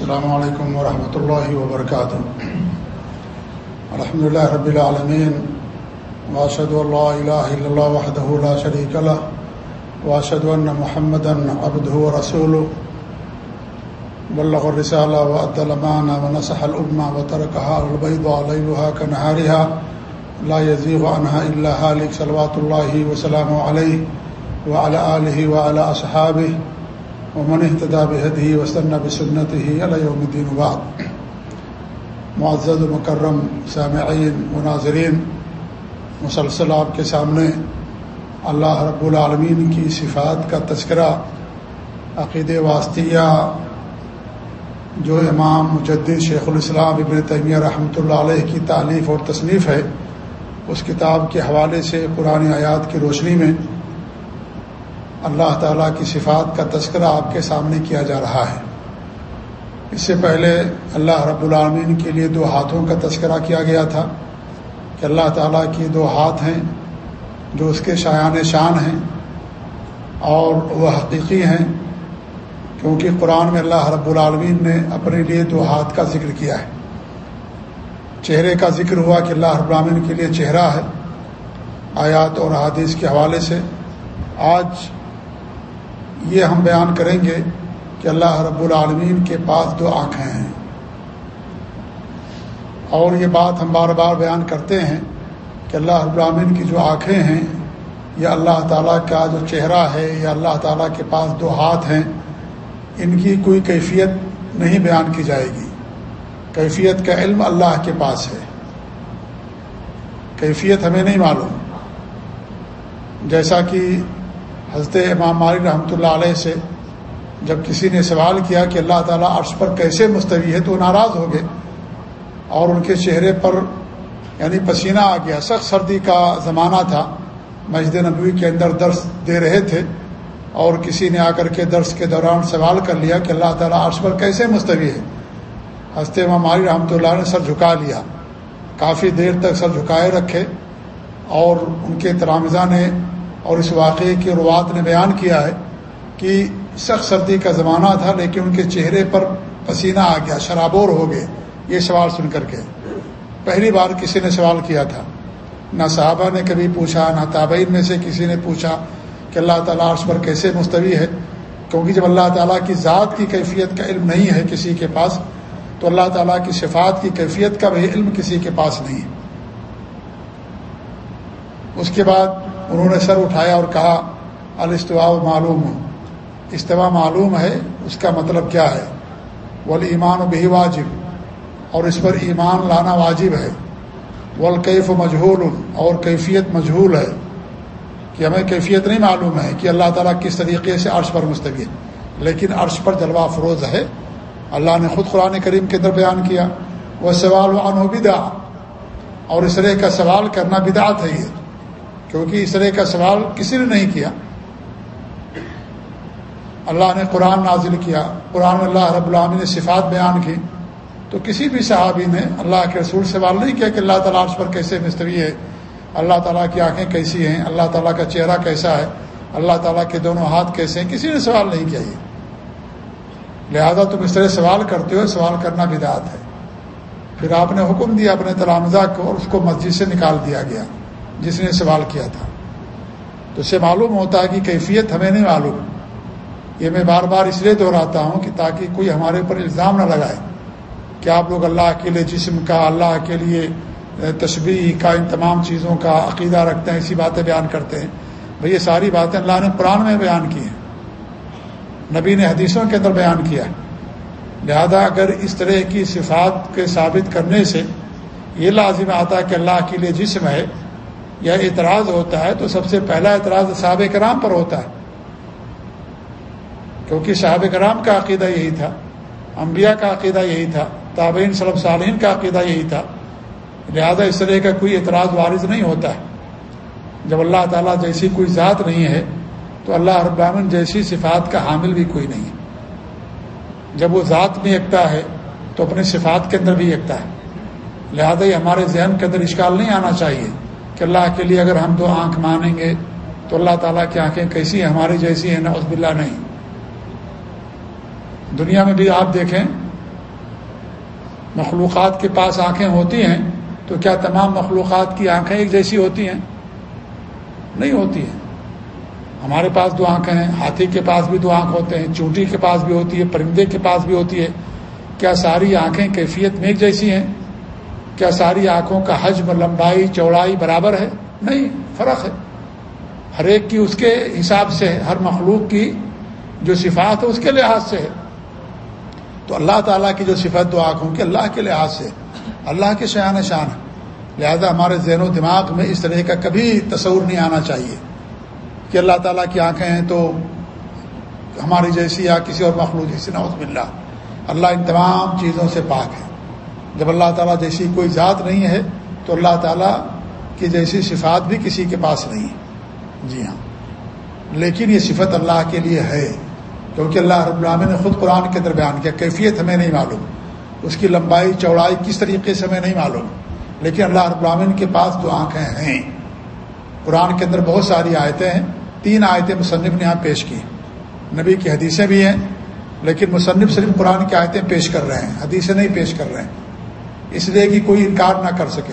السلام علیکم ورحمۃ اللہ وبرکاتہ الحمد لله رب العالمين واشهد ان لا اله الا الله وحده لا شريك له واشهد ان محمدا عبده ورسوله. بلغ الرساله وادى الامانه ونصح الامه وتركها على البيضاء ليلها كنهارها لا يزيغ عنها الا هالك صلوات الله وسلامه عليه وعلى اله وعلى اصحابه ومن اهتدى بهديه واستنى بسنته الى يوم الدين وبعد. معزز مکرم سامعین مناظرین مسلسل آپ کے سامنے اللہ رب العالمین کی صفات کا تذکرہ عقید واسطیہ جو امام مجدد شیخ الاسلام ابن تیمیہ رحمۃ اللہ علیہ کی تعلیف اور تصنیف ہے، اس کتاب کے حوالے سے قرآن آیات کی روشنی میں اللہ تعالیٰ کی صفات کا تذکرہ آپ کے سامنے کیا جا رہا ہے۔ اس سے پہلے اللہ رب العالمین کے لیے دو ہاتھوں کا تذکرہ کیا گیا تھا کہ اللہ تعالیٰ کی دو ہاتھ ہیں جو اس کے شایان شان ہیں اور وہ حقیقی ہیں کیونکہ قرآن میں اللہ رب العالمین نے اپنے لیے دو ہاتھ کا ذکر کیا ہے۔ چہرے کا ذکر ہوا کہ اللہ رب العالمین کے لیے چہرہ ہے آیات اور حادث کے حوالے سے۔ آج یہ ہم بیان کریں گے کہ اللہ رب العالمین کے پاس دو آنکھیں ہیں۔ اور یہ بات ہم بار بار بیان کرتے ہیں کہ اللہ رب العالمین کی جو آنکھیں ہیں، یا اللہ تعالیٰ کا جو چہرہ ہے، یا اللہ تعالیٰ کے پاس دو ہاتھ ہیں، ان کی کوئی کیفیت نہیں بیان کی جائے گی۔ کیفیت کا علم اللہ کے پاس ہے۔ کیفیت ہمیں نہیں معلوم۔ جیسا کہ حضرت امام ماری رحمۃ اللہ علیہ سے جب کسی نے سوال کیا کہ اللہ تعالیٰ عرش پر کیسے مستوی ہے تو ناراض ہو گئے اور ان کے چہرے پر یعنی پسینہ آ گیا۔ سخت سردی کا زمانہ تھا۔ مسجد نبوی کے اندر درس دے رہے تھے اور کسی نے آ کر کے درس کے دوران سوال کر لیا کہ اللہ تعالیٰ عرش پر کیسے مستوی ہے۔ حضرت امام ماری رحمۃ اللہ نے سر جھکا لیا۔ کافی دیر تک سر جھکائے رکھے اور ان کے ترامزہ نے اور اس واقعے کی روات نے بیان کیا ہے کہ سخت سردی کا زمانہ تھا لیکن ان کے چہرے پر پسینہ آ گیا، شرابور ہو گئے۔ یہ سوال سن کر کے پہلی بار کسی نے سوال کیا تھا۔ نہ صحابہ نے کبھی پوچھا، نہ تابعین میں سے کسی نے پوچھا کہ اللہ تعالیٰ عرش پر کیسے مستوی ہے۔ کیونکہ جب اللہ تعالیٰ کی ذات کی کیفیت کا علم نہیں ہے کسی کے پاس، تو اللہ تعالیٰ کی صفات کی کیفیت کا بھی علم کسی کے پاس نہیں۔ ہے اس کے بعد انہوں نے سر اٹھایا اور کہا، الاستواء معلوم۔ استوا معلوم ہے، اس کا مطلب کیا ہے؟ ول ایمان و بہی واجب، اور اس پر ایمان لانا واجب ہے۔ ولکیف و مجہول، اور کیفیت مجہول ہے۔ کہ ہمیں کیفیت نہیں معلوم ہے کہ اللہ تعالیٰ کس طریقے سے عرش پر مستقل لیکن عرش پر جلوہ فروز ہے۔ اللہ نے خود قرآن کریم کے اندر بیان کیا وہ سوال وان و بدا اور اس طرح کا سوال کرنا بدعت ہے یہ۔ کیونکہ اس طرح کا سوال کسی نے نہیں کیا۔ اللہ نے قرآن نازل کیا، قرآن اللہ رب العامی نے صفات بیان کی۔ تو کسی بھی صحابی نے اللہ کے رسول سوال نہیں کیا کہ اللہ تعالیٰ عرش پر کیسے مستوی ہے، اللہ تعالیٰ کی آنکھیں کیسی ہیں، اللہ تعالیٰ کا چہرہ کیسا ہے، اللہ تعالیٰ کے دونوں ہاتھ کیسے ہیں، کسی نے سوال نہیں کیا یہ۔ لہذا تم اس طرح سوال کرتے ہو، سوال کرنا بدعت ہے۔ پھر آپ نے حکم دیا اپنے تلامزہ کو اور اس کو مسجد سے نکال دیا گیا۔ جس نے سوال کیا تھا۔ تو اسے معلوم ہوتا ہے کہ کیفیت ہمیں نہیں معلوم۔ یہ میں بار بار اس لیے دہراتا ہوں کہ تاکہ کوئی ہمارے اوپر الزام نہ لگائے کہ آپ لوگ اللہ کے لیے جسم کا، اللہ کے لیے تشبیح کا، ان تمام چیزوں کا عقیدہ رکھتے ہیں ایسی باتیں بیان کرتے ہیں۔ بھئی یہ ساری باتیں اللہ نے قرآن میں بیان کی ہیں۔ نبی نے حدیثوں کے اندر بیان کیا ہے۔ لہذا اگر اس طرح کی صفات کے ثابت کرنے سے یہ لازم آتا ہے کہ اللہ کے لیے جسم ہے یا اعتراض ہوتا ہے تو سب سے پہلا اعتراض صحابہ کرام پر ہوتا ہے۔ کیونکہ صحابہ کرام کا عقیدہ یہی تھا، انبیاء کا عقیدہ یہی تھا، تابعین صلب صالحین کا عقیدہ یہی تھا۔ لہذا اس طرح کا کوئی اعتراض وارض نہیں ہوتا ہے۔ جب اللہ تعالیٰ جیسی کوئی ذات نہیں ہے، تو اللہ رب العالمین جیسی صفات کا حامل بھی کوئی نہیں ہے۔ جب وہ ذات میں یکتا ہے، تو اپنی صفات کے اندر بھی یکتا ہے۔ لہذا یہ ہمارے ذہن کے اندر اشکال نہیں آنا چاہیے۔ کہ اللہ کے لیے اگر ہم دو آنکھ مانیں گے تو اللہ تعالیٰ کی آنکھیں کیسی ہیں؟ ہماری جیسی ہیں نوز باللہ نہیں۔ دنیا میں بھی آپ دیکھیں، مخلوقات کے پاس آنکھیں ہوتی ہیں تو کیا تمام مخلوقات کی آنکھیں ایک جیسی ہوتی ہیں؟ نہیں ہوتی ہیں۔ ہمارے پاس دو آنکھیں ہیں، ہاتھی کے پاس بھی دو آنکھ ہوتے ہیں چونٹی کے پاس بھی ہوتی ہے، پرندے کے پاس بھی ہوتی ہے۔ کیا ساری آنکھیں کیفیت میں ایک جیسی ہیں؟ کیا ساری آنکھوں کا حجم لمبائی، چوڑائی برابر ہے؟ نہیں، فرق ہے۔ ہر ایک کی اس کے حساب سے ہے ہر مخلوق کی جو صفات ہے، اس کے لحاظ سے ہے۔ تو اللہ تعالیٰ کی جو صفت دو آنکھوں کی، اللہ کے لحاظ سے۔ اللہ کے شان شان۔ ہے لہذا ہمارے ذہن و دماغ میں اس طرح کا کبھی تصور نہیں آنا چاہیے کہ اللہ تعالیٰ کی آنکھیں ہیں تو ہماری جیسی یا کسی اور مخلوق جیسی۔ نوز اللہ اللہ ان تمام چیزوں سے پاک ہے۔ جب اللہ تعالیٰ جیسی کوئی ذات نہیں ہے تو اللہ تعالیٰ کی جیسی صفات بھی کسی کے پاس نہیں ہے جی ہاں۔ لیکن یہ صفت اللہ کے لیے ہے، کیونکہ اللہ رب العالمین نے خود قرآن کے اندر بیان کیا، کیفیت ہمیں نہیں معلوم۔ اس کی لمبائی، چوڑائی کس طریقے سے ہمیں نہیں معلوم۔ لیکن اللہ رب العالمین کے پاس دو آنکھیں ہیں۔ قرآن کے اندر بہت ساری آیتیں ہیں۔ تین آیتیں مصنف نے یہاں پیش کی۔ نبی کی حدیثیں بھی ہیں، لیکن مصنف صرف قرآن کی آیتیں پیش کر رہے ہیں، حدیثیں نہیں پیش کر رہے ہیں۔ اس لیے کہ کوئی انکار نہ کر سکے۔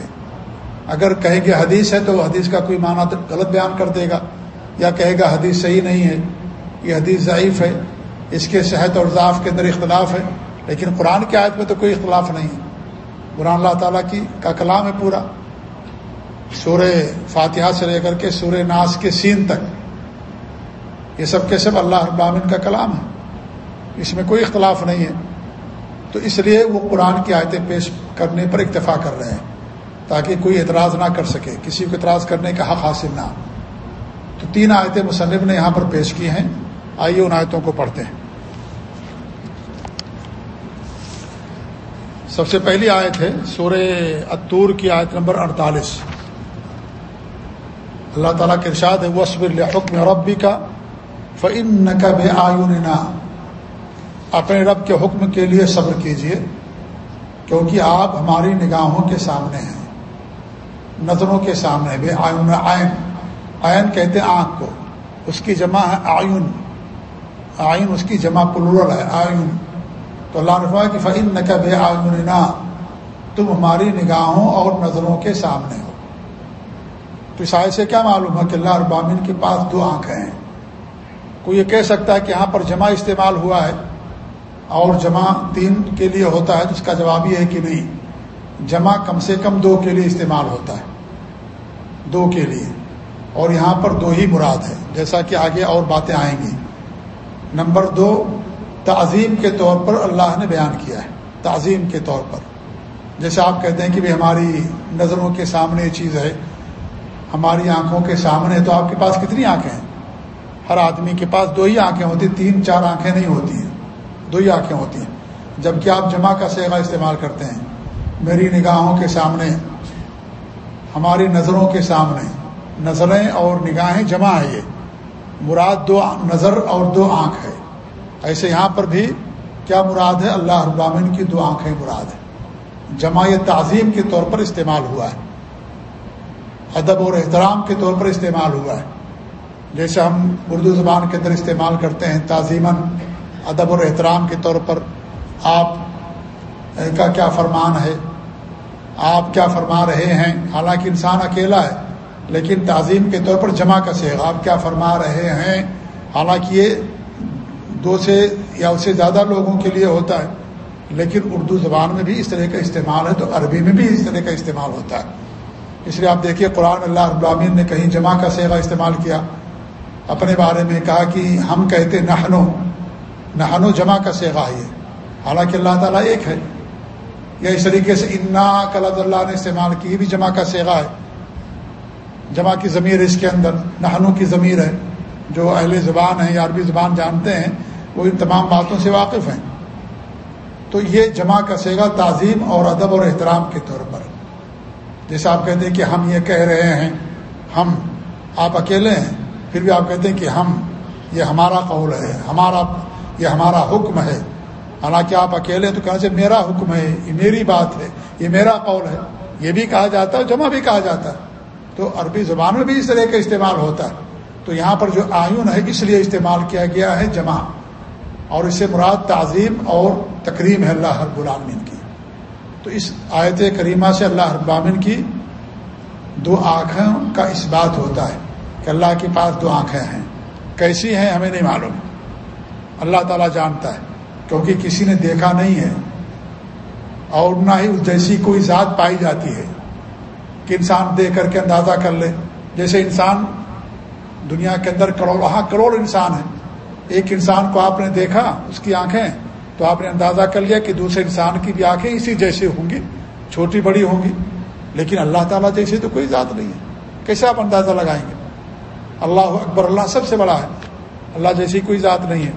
اگر کہے کہ حدیث ہے تو حدیث کا کوئی معنی غلط بیان کر دے گا یا کہے گا حدیث صحیح نہیں ہے، یہ حدیث ضعیف ہے، اس کے صحت اور ضعف کے اندر اختلاف ہے، لیکن قرآن کی آیت میں تو کوئی اختلاف نہیں ہے۔ قرآن اللہ تعالیٰ کی کا کلام ہے پورا۔ سورہ فاتحہ سے لے کر کے سورہ ناس کے سین تک۔ یہ سب کے سب اللہ ابامن کا کلام ہے۔ اس میں کوئی اختلاف نہیں ہے۔ تو اس لیے وہ قرآن کی آیتیں پیش کرنے پر اکتفا کر رہے ہیں تاکہ کوئی اعتراض نہ کر سکے، کسی کو اعتراض کرنے کا حق حاصل نہ تو تین آیتیں مصنف نے یہاں پر پیش کی ہیں۔ آئیے ان آیتوں کو پڑھتے ہیں۔ سب سے پہلی آیت ہے سورہ اتور کی آیت نمبر اڑتالیس۔ اللہ تعالیٰ کے ارشاد ہے وصب الحکم ربی کا فن کا بے آیون اپنے رب کے حکم کے لیے صبر کیجیے کیونکہ آپ ہماری نگاہوں کے سامنے ہیں، نظروں کے سامنے بے آئین آئین۔ آئین کہتے ہیں آنکھ کو، اس کی جمع ہے آئین۔ آئین اس کی جمع پلورل ہے، آئین۔ تو اللہ رفا کی فعین نہ کہ بے آئین تم ہماری نگاہوں اور نظروں کے سامنے ہو۔ تو اس آئے سے کیا معلوم ہے کہ اللہ ابامین کے پاس دو آنکھیں ہیں؟ کوئی یہ کہہ سکتا ہے کہ یہاں پر جمع استعمال ہوا ہے اور جمع تین کے لیے ہوتا ہے تو اس کا جواب یہ ہے کہ نہیں، جمع کم سے کم دو کے لیے استعمال ہوتا ہے، دو کے لیے۔ اور یہاں پر دو ہی مراد ہے، جیسا کہ آگے اور باتیں آئیں گی۔ نمبر دو، تعظیم کے طور پر اللہ نے بیان کیا ہے، تعظیم کے طور پر۔ جیسے آپ کہتے ہیں کہ بھی ہماری نظروں کے سامنے یہ چیز ہے، ہماری آنکھوں کے سامنے تو آپ کے پاس کتنی آنکھیں ہیں؟ ہر آدمی کے پاس دو ہی آنکھیں ہوتی، تین چار آنکھیں نہیں ہوتی ہیں۔ دو ہی آنکھیں ہوتی ہیں۔ جبکہ آپ جمع کا سیگا استعمال کرتے ہیں۔ میری نگاہوں کے سامنے، ہماری نظروں کے سامنے۔ نظریں اور نگاہیں جمع ہے یہ۔ مراد دو نظر اور دو آنکھ ہے۔ ایسے یہاں پر بھی کیا مراد ہے؟ اللہ ابامن کی دو آنکھیں مراد ہے جمع یہ تعظیم کے طور پر استعمال ہوا ہے۔ ادب اور احترام کے طور پر استعمال ہوا ہے۔ جیسے ہم اردو زبان کے اندر استعمال کرتے ہیں، تعظیماً۔ ادب اور احترام کے طور پر آپ کا کیا فرمان ہے؟ آپ کیا فرما رہے ہیں؟ حالانکہ انسان اکیلا ہے، لیکن تعظیم کے طور پر جمع کا سیغ، آپ کیا فرما رہے ہیں؟ حالانکہ یہ دو سے یا اس سے زیادہ لوگوں کے لیے ہوتا ہے، لیکن اردو زبان میں بھی اس طرح کا استعمال ہے تو عربی میں بھی اس طرح کا استعمال ہوتا ہے۔ اس لیے آپ دیکھیے قرآن اللہ ابراہین نے کہیں جمع کا سیغا استعمال کیا، اپنے بارے میں کہا کہ ہم کہتے نہنو نہنو جمع کا سیغا ہے۔ حالانکہ اللہ تعالیٰ ایک ہے۔ یا اس طریقے سے انا کلد اللہ نے استعمال کی، یہ بھی جمع کا سیغا ہے۔ جمع کی ضمیر اس کے اندر نہنو کی ضمیر ہے۔ جو اہل زبان ہیں یا عربی زبان جانتے ہیں، وہ ان تمام باتوں سے واقف ہیں۔ تو یہ جمع کا سیگا تعظیم اور ادب اور احترام کے طور پر۔ جیسے آپ کہتے ہیں کہ ہم یہ کہہ رہے ہیں، ہم آپ اکیلے ہیں، پھر بھی آپ کہتے ہیں کہ ہم، یہ ہمارا قول ہے، ہمارا یہ ہمارا حکم ہے۔ حالانکہ آپ اکیلے تو کہاں سے میرا حکم ہے؟ یہ میری بات ہے، یہ میرا قول ہے۔ یہ بھی کہا جاتا ہے جمع بھی کہا جاتا ہے۔ تو عربی زبان میں بھی اس طرح کا استعمال ہوتا ہے۔ تو یہاں پر جو آئین ہے، اس لیے استعمال کیا گیا ہے جمع۔ اور اسے مراد تعظیم اور تقریم ہے اللہ ہر العالمین کی۔ تو اس آیت کریمہ سے اللہ ابامن کی دو آنکھوں کا اس بات ہوتا ہے کہ اللہ کے پاس دو آنکھیں ہیں۔ کیسی ہیں، ہمیں نہیں معلوم۔ اللہ تعالیٰ جانتا ہے، کیونکہ کسی نے دیکھا نہیں ہے۔ اور نہ ہی اس جیسی کوئی ذات پائی جاتی ہے کہ انسان دیکھ کر کے اندازہ کر لے۔ جیسے انسان دنیا کے اندر کروڑ وہاں کروڑ انسان ہیں۔ ایک انسان کو آپ نے دیکھا، اس کی آنکھیں، تو آپ نے اندازہ کر لیا کہ دوسرے انسان کی بھی آنکھیں اسی جیسے ہوں گی، چھوٹی بڑی ہوں گی۔ لیکن اللہ تعالیٰ جیسے تو کوئی ذات نہیں ہے۔ کیسے آپ اندازہ لگائیں گے؟ اللہ اکبر، اللہ سب سے بڑا ہے۔ اللہ جیسی کوئی ذات نہیں ہے۔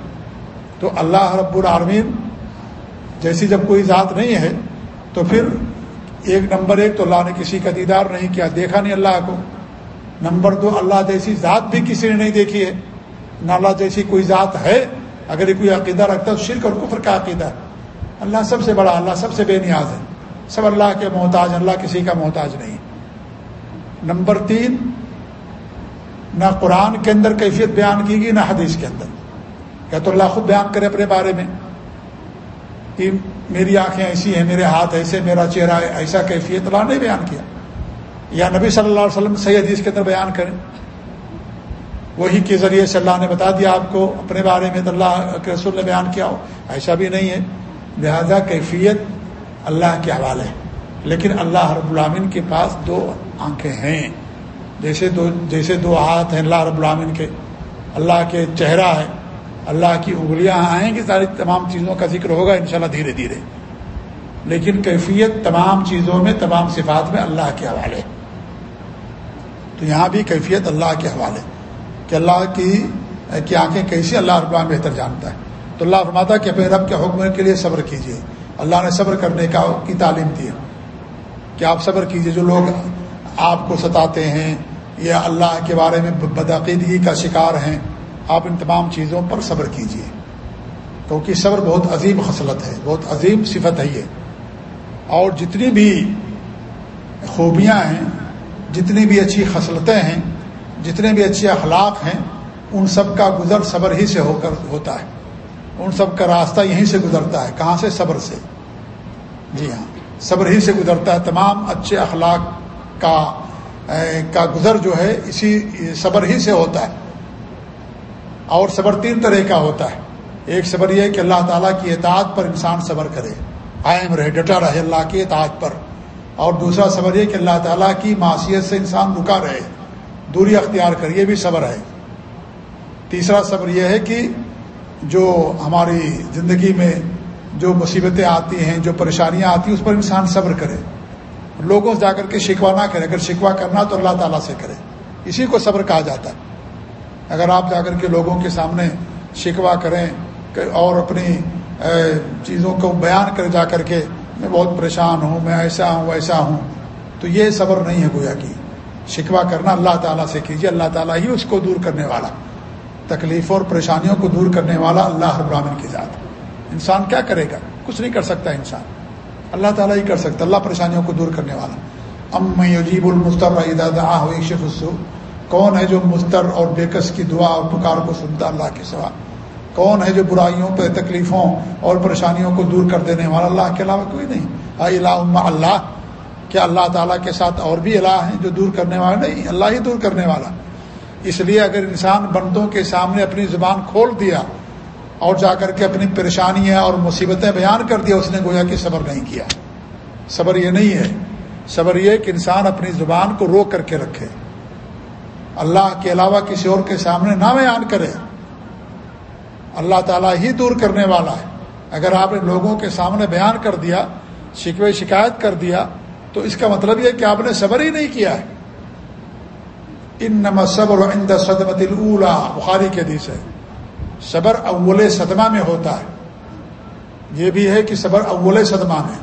تو اللہ رب العالمین جیسی جب کوئی ذات نہیں ہے تو پھر ایک نمبر ایک تو اللہ نے کسی کا دیدار نہیں کیا، دیکھا نہیں اللہ کو۔ نمبر دو، اللہ جیسی ذات بھی کسی نے نہیں دیکھی ہے۔ نہ اللہ جیسی کوئی ذات ہے، اگر یہ کوئی عقیدہ رکھتا ہے تو شرک اور کفر کا عقیدہ ہے۔ اللہ سب سے بڑا، اللہ سب سے بے نیاز ہے۔ سب اللہ کے محتاج، اللہ کسی کا محتاج نہیں۔ نمبر تین، نہ قرآن کے اندر کیفیت بیان کی گئی، نہ حدیث کے اندر۔ یا تو اللہ خود بیان کرے اپنے بارے میں کہ میری آنکھیں ایسی ہیں، میرے ہاتھ ایسے، میرا چہرہ ایسا کیفیت، اللہ نے بیان کیا۔ یا نبی صلی اللہ علیہ وسلم صحیح حدیث کے اندر بیان کریں۔ وہی کے ذریعے سے اللہ نے بتا دیا آپ کو اپنے بارے میں، تو اللہ کے رسول نے بیان کیا ہو۔ ایسا بھی نہیں ہے۔ لہذا کیفیت اللہ کے حوالے ہے۔ لیکن اللہ رب العامن کے پاس دو آنکھیں ہیں۔ جیسے دو جیسے دو ہاتھ ہیں اللہ رب العامن کے۔ اللہ کے چہرہ ہے۔ اللہ کی انگلیاں آئیں گی، ساری تمام چیزوں کا ذکر ہوگا انشاءاللہ دھیرے دھیرے۔ لیکن کیفیت تمام چیزوں میں، تمام صفات میں اللہ کے حوالے۔ تو یہاں بھی کیفیت اللہ کے حوالے۔ کہ اللہ کی کی آنکھیں کیسی، اللہ رب بہتر جانتا ہے۔ تو اللہ فرماتا کہ اپنے رب کے حکم کے لیے صبر کیجیے اللہ نے صبر کرنے کا، کی تعلیم دی ہے۔ کہ آپ صبر کیجیے جو لوگ آپ کو ستاتے ہیں یا اللہ کے بارے میں بدعقیدگی کا شکار ہیں آپ ان تمام چیزوں پر صبر کیجیے کیونکہ صبر بہت عظیم خصلت ہے، بہت عظیم صفت ہے یہ۔ اور جتنی بھی خوبیاں ہیں، جتنی بھی اچھی خصلتیں ہیں، جتنے بھی اچھے اخلاق ہیں، ان سب کا گزر صبر ہی سے ہو کر ہوتا ہے۔ ان سب کا راستہ یہیں سے گزرتا ہے، کہاں سے؟ صبر سے۔ جی ہاں صبر ہی سے گزرتا ہے۔ تمام اچھے اخلاق کا کا گزر جو ہے، اسی، صبر ہی سے ہوتا ہے۔ اور صبر تین طرح کا ہوتا ہے۔ ایک صبر یہ کہ اللہ تعالیٰ کی اطاعت پر انسان صبر کرے۔ قائم رہے ڈٹا رہے اللہ کی اطاعت پر۔ اور دوسرا صبر یہ کہ اللہ تعالیٰ کی معاشیت سے انسان رکا رہے۔ دوری اختیار کر یہ بھی صبر ہے۔ تیسرا صبر یہ ہے کہ جو ہماری زندگی میں جو مصیبتیں آتی ہیں، جو پریشانیاں آتی ہیں، اس پر انسان صبر کرے۔ لوگوں سے جا کر کے شکوہ نہ کرے۔ اگر شکوہ کرنا تو اللہ تعالیٰ سے کرے۔ اسی کو صبر کہا جاتا ہے۔ اگر آپ جا کر کے لوگوں کے سامنے شکوہ کریں اور اپنی چیزوں کو بیان کر جا کر کے میں بہت پریشان ہوں، میں ایسا ہوں، ویسا ہوں، تو یہ صبر نہیں ہے گویا کی شکوہ کرنا اللہ تعالیٰ سے کیجیے، اللہ تعالیٰ ہی اس کو دور کرنے والا۔ تکلیفوں اور پریشانیوں کو دور کرنے والا اللہ ابراہین کی ذات۔ انسان کیا کرے گا؟ کچھ نہیں کر سکتا انسان۔ اللہ تعالیٰ ہی کر سکتا، اللہ پریشانیوں کو دور کرنے والا۔ ام میں عجیب المستر ہوئی کون ہے جو مستر اور بےکس کی دعا اور پکار کو سنتا اللہ کے سوا؟ کون ہے جو برائیوں پہ تکلیفوں اور پریشانیوں کو دور کر دینے والا؟ اللہ کے علاوہ کوئی نہیں۔ اللہ اللہ، کیا اللہ تعالیٰ کے ساتھ اور بھی الہ ہیں جو دور کرنے والا؟ نہیں، اللہ ہی دور کرنے والا۔ اس لیے اگر انسان بندوں کے سامنے اپنی زبان کھول دیا اور جا کر کے اپنی پریشانیاں اور مصیبتیں بیان کر دیا، اس نے گویا کہ صبر نہیں کیا۔ صبر یہ نہیں ہے۔ صبر یہ کہ انسان اپنی زبان کو روک کر کے رکھے۔ اللہ کے علاوہ کسی اور کے سامنے نہ بیان کرے۔ اللہ تعالیٰ ہی دور کرنے والا ہے۔ اگر آپ نے لوگوں کے سامنے بیان کر دیا، شکوے شکایت کر دیا، تو اس کا مطلب یہ کہ آپ نے صبر ہی نہیں کیا ہے۔ ان نم صبر عند صدمت الا بخاری کے حدیث ہے۔ صبر اول صدمہ میں ہوتا ہے۔ یہ بھی ہے کہ صبر اول صدمہ میں۔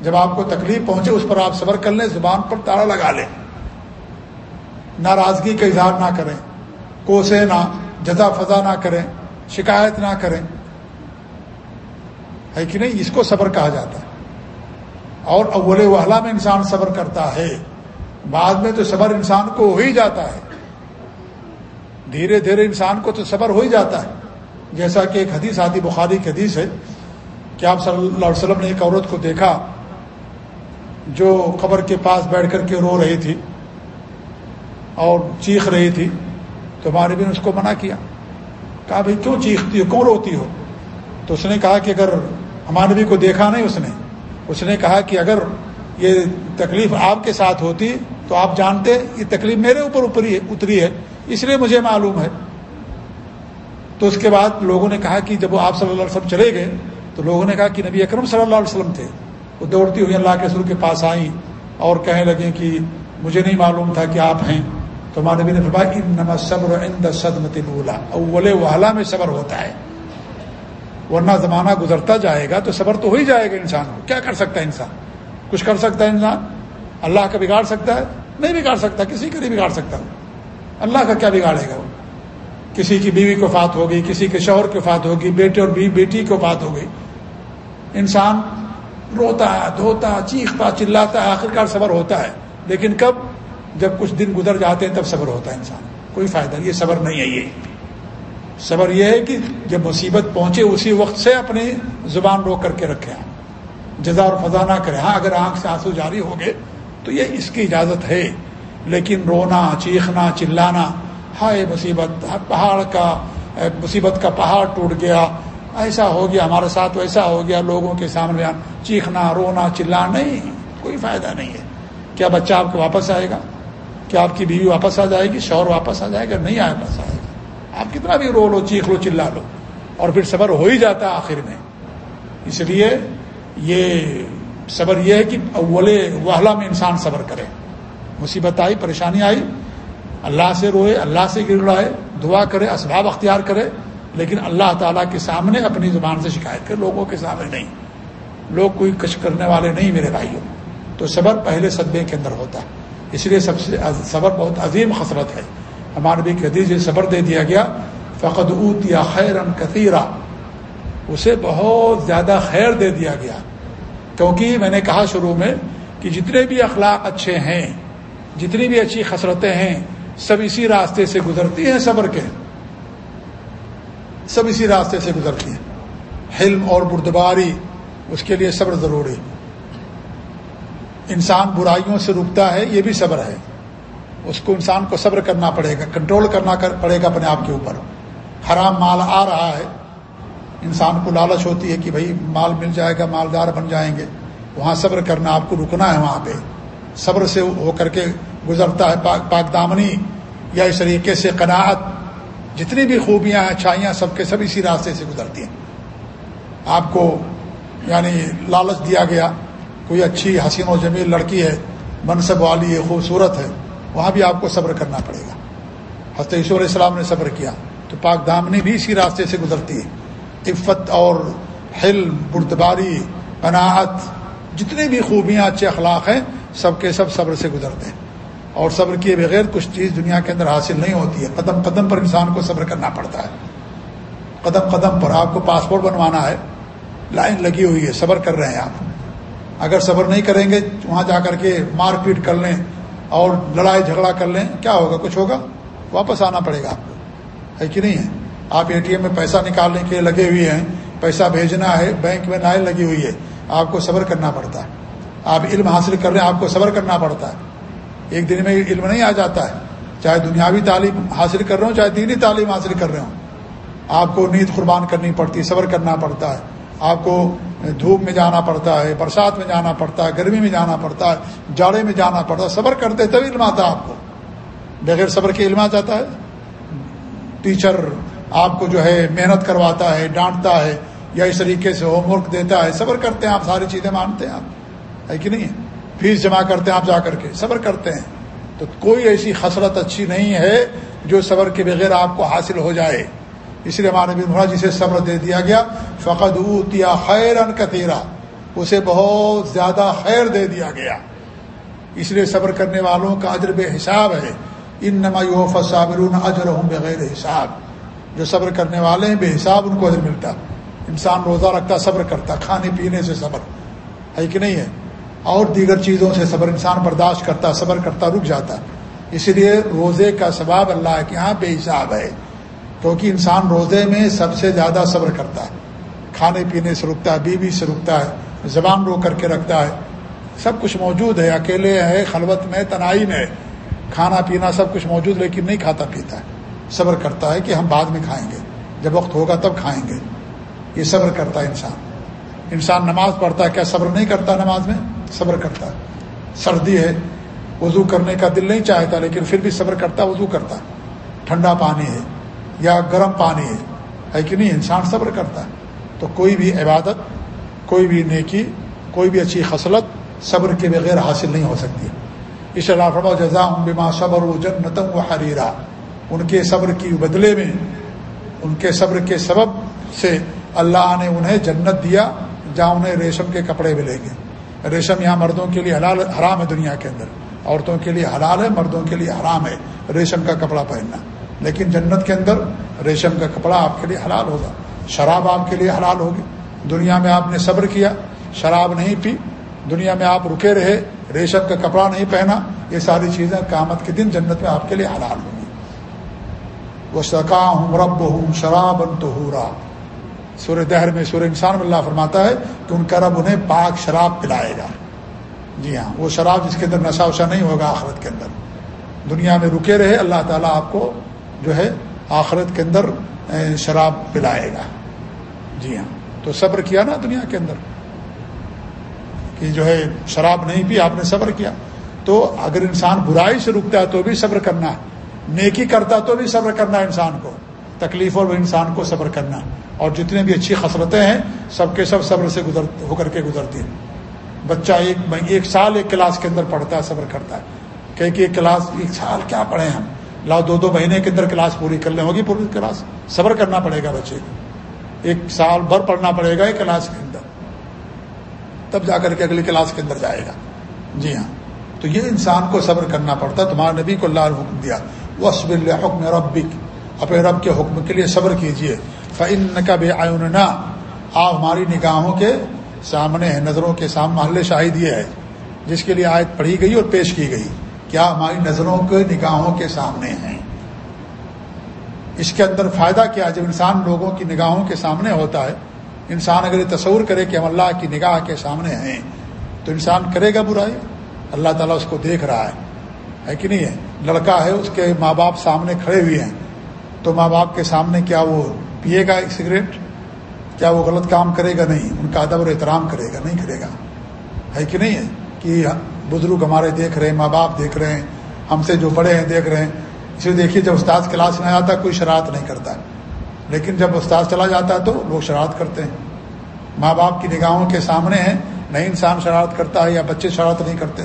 جب آپ کو تکلیف پہنچے، اس پر آپ صبر کر لیں، زبان پر تاڑا لگا لیں۔ ناراضگی کا اظہار نہ کریں، کوسے نہ، جزا فضا نہ کریں، شکایت نہ کریں۔ ہے کہ نہیں؟ اس کو صبر کہا جاتا ہے۔ اور اول وحلہ میں انسان صبر کرتا ہے، بعد میں تو صبر انسان کو ہو ہی جاتا ہے۔ دھیرے دھیرے انسان کو تو صبر ہو ہی جاتا ہے۔ جیسا کہ ایک حدیث آتی بخاری کی حدیث ہے کہ آپ صلی اللہ علیہ وسلم نے ایک عورت کو دیکھا جو قبر کے پاس بیٹھ کر کے رو رہی تھی۔ اور چیخ رہی تھی تو ہمارے بھی نے اس کو منع کیا۔ کہا بھائی کیوں چیختی ہو؟ کیوں روتی ہو؟ تو اس نے کہا کہ اگر ہمارے نبی کو دیکھا نہیں اس نے اس نے کہا کہ اگر یہ تکلیف آپ کے ساتھ ہوتی تو آپ جانتے یہ تکلیف میرے اوپر اوپری اتری ہے، اس لیے مجھے معلوم ہے۔ تو اس کے بعد لوگوں نے کہا کہ جب وہ آپ صلی اللہ علیہ وسلم چلے گئے تو لوگوں نے کہا کہ نبی اکرم صلی اللہ علیہ وسلم تھے۔ وہ دوڑتی ہوئی اللہ کے سر کے پاس آئیں اور کہنے لگیں کہ مجھے نہیں معلوم تھا کہ آپ ہیں۔ تو ہمارے نبی نے فرمایا ان نما صبر عند صدمت بولا اول وحلا میں صبر ہوتا ہے۔ ورنہ زمانہ گزرتا جائے گا تو صبر تو ہو ہی جائے گا انسان کو۔ کیا کر سکتا ہے انسان؟ کچھ کر سکتا ہے انسان؟ اللہ کا بگاڑ سکتا ہے؟ نہیں بگاڑ سکتا، کسی کا نہیں بگاڑ سکتا۔ اللہ کا کیا بگاڑے گا؟ وہ کسی کی بیوی کو فات ہوگی کسی کے شوہر کو فات ہوگی بیٹے اور بیوی بیٹی کو فات ہوگی انسان روتا ہے دھوتا، چیختا، چلاتا ہے آخرکار صبر ہوتا ہے۔ لیکن کب؟ جب کچھ دن گزر جاتے ہیں تب صبر ہوتا ہے انسان کوئی فائدہ نہیں یہ صبر نہیں ہے یہ۔ صبر یہ ہے کہ جب مصیبت پہنچے اسی وقت سے اپنی زبان روک کر کے رکھے جزا اور فضا نہ کرے۔ ہاں اگر آنکھ سے آنسو جاری ہو گئے تو یہ اس کی اجازت ہے۔ لیکن رونا، چیخنا، چلانا، ہائے مصیبت، پہاڑ کا، مصیبت کا پہاڑ ٹوٹ گیا۔ ایسا ہو گیا ہمارے ساتھ ویسا ہو گیا لوگوں کے سامنے۔ چیخنا، رونا، چلانا، نہیں، کوئی فائدہ نہیں ہے۔ کیا بچہ آپ کو واپس آئے گا؟ کیا آپ کی بیوی واپس آ جائے گی، شوہر واپس آ جائے گا، نہیں آئے پاس آئے گا۔ آپ کتنا بھی رو لو، چیخ لو، چلا لو، اور پھر صبر ہو ہی جاتا آخر میں۔ اس لیے یہ صبر یہ ہے کہ اول وحلہ میں انسان صبر کرے۔ مصیبت آئی، پریشانی آئی، اللہ سے روئے، اللہ سے گر دعا کرے، اسباب اختیار کرے، لیکن اللہ تعالیٰ کے سامنے اپنی زبان سے شکایت کرے لوگوں کے سامنے نہیں۔ لوگ کوئی کچھ کرنے والے نہیں میرے بھائیوں۔ تو صبر پہلے صدمے کے اندر ہوتا ہے۔ اس لیے سب سے صبر بہت عظیم خسرت ہے۔ ہمارے بھی حدیث یہ صبر دے دیا گیا، فقد اوت یا خیر کثیرہ اسے بہت زیادہ خیر دے دیا گیا۔ کیونکہ میں نے کہا شروع میں کہ جتنے بھی اخلاق اچھے ہیں، جتنی بھی اچھی خسرتیں ہیں، سب اسی راستے سے گزرتی ہیں صبر کے۔ سب اسی راستے سے گزرتی ہیں۔ حلم اور بردباری اس کے لیے صبر ضروری۔ انسان برائیوں سے رکتا ہے، یہ بھی صبر ہے۔ اس کو انسان کو صبر کرنا پڑے گا، کنٹرول کرنا پڑے گا اپنے آپ کے اوپر۔ حرام مال آ رہا ہے۔ انسان کو لالچ ہوتی ہے کہ بھائی مال مل جائے گا، مالدار بن جائیں گے۔ وہاں صبر کرنا آپ کو رکنا ہے وہاں پہ۔ صبر سے ہو کر کے گزرتا ہے پاک پاک دامنی یا اس طریقے سے قناعت۔ جتنی بھی خوبیاں ہیں، اچھائیاں سب کے سب اسی راستے سے گزرتی ہیں۔ آپ کو یعنی لالچ دیا گیا۔ کوئی اچھی حسین و جمیل لڑکی ہے، منصب والی ہے، خوبصورت ہے، وہاں بھی آپ کو صبر کرنا پڑے گا۔ حضرت علیہ السلام نے صبر کیا۔ تو پاک دامنی بھی اسی راستے سے گزرتی ہے۔ عفت اور حلم، بردباری قناعت جتنی بھی خوبیاں، اچھے اخلاق ہیں، سب کے سب صبر سے گزرتے ہیں۔ اور صبر کیے بغیر کچھ چیز دنیا کے اندر حاصل نہیں ہوتی ہے۔ قدم قدم پر انسان کو صبر کرنا پڑتا ہے۔ قدم قدم پر آپ کو پاسپورٹ بنوانا ہے۔ لائن لگی ہوئی ہے، صبر کر رہے ہیں آپ۔ اگر صبر نہیں کریں گے، وہاں جا کر کے مار پیٹ کر لیں اور لڑائی جھگڑا کر لیں، کیا ہوگا؟ کچھ ہوگا؟ واپس آنا پڑے گا آپ کو۔ ہے کہ نہیں ہے؟ آپ اے ٹی ایم میں پیسہ نکالنے کے لگے ہوئے ہیں، پیسہ بھیجنا ہے، بینک میں لائن لگی ہوئی ہے، آپ کو صبر کرنا پڑتا ہے۔ آپ علم حاصل کر رہے ہیں آپ کو صبر کرنا پڑتا ہے۔ ایک دن میں علم نہیں آ جاتا ہے۔ چاہے دنیاوی تعلیم حاصل کر رہے ہوں، چاہے دینی تعلیم حاصل کر رہے ہوں، آپ کو نیند قربان کرنی پڑتی ہے صبر کرنا پڑتا ہے۔ آپ کو دھوپ میں جانا پڑتا ہے، برسات میں جانا پڑتا ہے، گرمی میں جانا پڑتا ہے، جاڑے میں جانا پڑتا ہے، صبر کرتے تبھی علم آتا ہے آپ کو۔ بغیر صبر کے علم آ جاتا ہے۔ ٹیچر آپ کو جو ہے محنت کرواتا ہے، ڈانٹتا ہے، یا اس طریقے سے ہوم ورک دیتا ہے، صبر کرتے ہیں، آپ ساری چیزیں مانتے ہیں آپ۔ ہے کہ نہیں؟ فیس جمع کرتے ہیں آپ جا کر کے، صبر کرتے ہیں۔ تو کوئی ایسی خسرت اچھی نہیں ہے جو صبر کے بغیر آپ کو حاصل ہو جائے۔ اس لیے ہمارے بھی جسے صبر دے دیا گیا فقط اوتیا خیر ان کتیرا اسے بہت زیادہ خیر دے دیا گیا۔ اس لیے صبر کرنے والوں کا اجر بے حساب ہے۔ ان نما صابر اجر ہوں بغیر حساب۔ جو صبر کرنے والے ہیں، بے حساب ان کو اجر ملتا۔ انسان روزہ رکھتا، صبر کرتا، کھانے پینے سے صبر۔ ہے کہ نہیں ہے؟ اور دیگر چیزوں سے صبر انسان برداشت کرتا، صبر کرتا، رک جاتا۔ اسی لیے روزے کا ثواب اللہ کے یہاں بے حساب ہے۔ کیونکہ انسان روزے میں سب سے زیادہ صبر کرتا ہے۔ کھانے پینے سے رکتا ہے، بیوی سے رکتا ہے، زبان رو کر کے رکھتا ہے۔ سب کچھ موجود ہے، اکیلے ہے، خلوت میں، تنہائی میں۔ کھانا پینا سب کچھ موجود، لیکن نہیں کھاتا پیتا ہے۔ صبر کرتا ہے کہ ہم بعد میں کھائیں گے۔ جب وقت ہوگا تب کھائیں گے۔ یہ صبر کرتا ہے انسان۔ انسان نماز پڑھتا ہے، کیا صبر نہیں کرتا نماز میں؟ صبر کرتا ہے۔ سردی ہے، وضو کرنے کا دل نہیں چاہتا، لیکن پھر بھی صبر کرتا، وضو کرتا۔ ٹھنڈا پانی ہے۔ یا گرم پانی ہے۔ ہے کہ نہیں؟ انسان صبر کرتا ہے۔ تو کوئی بھی عبادت، کوئی بھی نیکی، کوئی بھی اچھی خصلت صبر کے بغیر حاصل نہیں ہو سکتی۔ اس فرما جزا بما صبر و جنتم و حریرا ان کے صبر کی بدلے میں، ان کے صبر کے سبب سے اللہ نے انہیں جنت دیا، جہاں انہیں ریشم کے کپڑے ملیں گے۔ ریشم یہاں مردوں کے لیے حلال، حرام ہے دنیا کے اندر۔ عورتوں کے لیے حلال ہے، مردوں کے لیے حرام ہے ریشم کا کپڑا پہننا۔ لیکن جنت کے اندر ریشم کا کپڑا آپ کے لیے حلال ہوگا، شراب آپ کے لیے حلال ہوگی۔ دنیا میں آپ نے صبر کیا، شراب نہیں پی، دنیا میں آپ رکے رہے، ریشم کا کپڑا نہیں پہنا، یہ ساری چیزیں قیامت کے دن جنت میں آپ کے لیے حلال ہوگی وہ سکا ہوں رب ہوں شراب ان تو سورہ دہر میں سورہ انسان اللہ فرماتا ہے کہ ان کا رب انہیں پاک شراب پلائے گا۔ جی ہاں وہ شراب جس کے اندر نشہ وشا نہیں ہوگا آخرت کے اندر۔ دنیا میں رکے رہے، اللہ تعالیٰ آپ کو جو ہے آخرت کے اندر شراب پلائے گا۔ جی ہاں۔ تو صبر کیا نا دنیا کے اندر؟ کہ جو ہے شراب نہیں پی، آپ نے صبر کیا۔ تو اگر انسان برائی سے رکتا ہے تو بھی صبر کرنا ہے۔ نیکی کرتا تو بھی صبر کرنا ہے انسان کو۔ تکلیف اور انسان کو صبر کرنا اور جتنے بھی اچھی خسرتیں ہیں، سب کے سب صبر سے گزر، ہو کر کے گزرتی ہیں بچہ ایک ایک سال ایک کلاس کے اندر پڑھتا ہے، صبر کرتا ہے۔ کہ ایک کلاس، ایک سال کیا پڑھیں ہم؟ لاؤ دو دو مہینے کے اندر کلاس پوری کر لیں، ہوگی پوری کلاس؟ صبر کرنا پڑے گا بچے کو۔ ایک سال بھر پڑھنا پڑے گا ایک کلاس کے اندر۔ تب جا کر کے اگلی کلاس کے اندر جائے گا۔ جی ہاں۔ تو یہ انسان کو صبر کرنا پڑتا۔ ہے تمہارے نبی کو اللہ نے حکم دیا۔ وصب الحکم ربک۔ اپنے رب کے حکم کے لیے صبر کیجیے فعن کا بے آئنہ آپ ہماری نگاہوں کے سامنے نظروں کے سامنے۔ محل شاہد یہ ہے۔ جس کے لیے آیت پڑھی گئی اور پیش کی گئی۔ کیا ہماری نظروں کے نگاہوں کے سامنے ہیں؟ اس کے اندر فائدہ کیا جب انسان لوگوں کی نگاہوں کے سامنے ہوتا ہے؟ انسان اگر یہ تصور کرے کہ ہم اللہ کی نگاہ کے سامنے ہیں، تو انسان کرے گا برائی؟ اللہ تعالیٰ اس کو دیکھ رہا ہے۔ ہے کہ نہیں ہے؟ لڑکا ہے، اس کے ماں باپ سامنے کھڑے ہوئے ہیں۔ تو ماں باپ کے سامنے کیا وہ پیے گا سگریٹ؟ کیا وہ غلط کام کرے گا؟ نہیں، ان کا ادب اور احترام کرے گا، نہیں کرے گا۔ ہے کہ نہیں ہے؟ کہ بزرگ ہمارے دیکھ رہے ہیں، ماں باپ دیکھ رہے ہیں، ہم سے جو بڑے ہیں، دیکھ رہے ہیں۔ اسے دیکھیے، جب استاد کلاس میں آتا کوئی شرارت نہیں کرتا ہے۔ لیکن جب استاد چلا جاتا ہے تو لوگ شرارت کرتے ہیں۔ ماں باپ کی نگاہوں کے سامنے ہیں نہیں انسان شرارت کرتا ہے یا بچے شرارت نہیں کرتے۔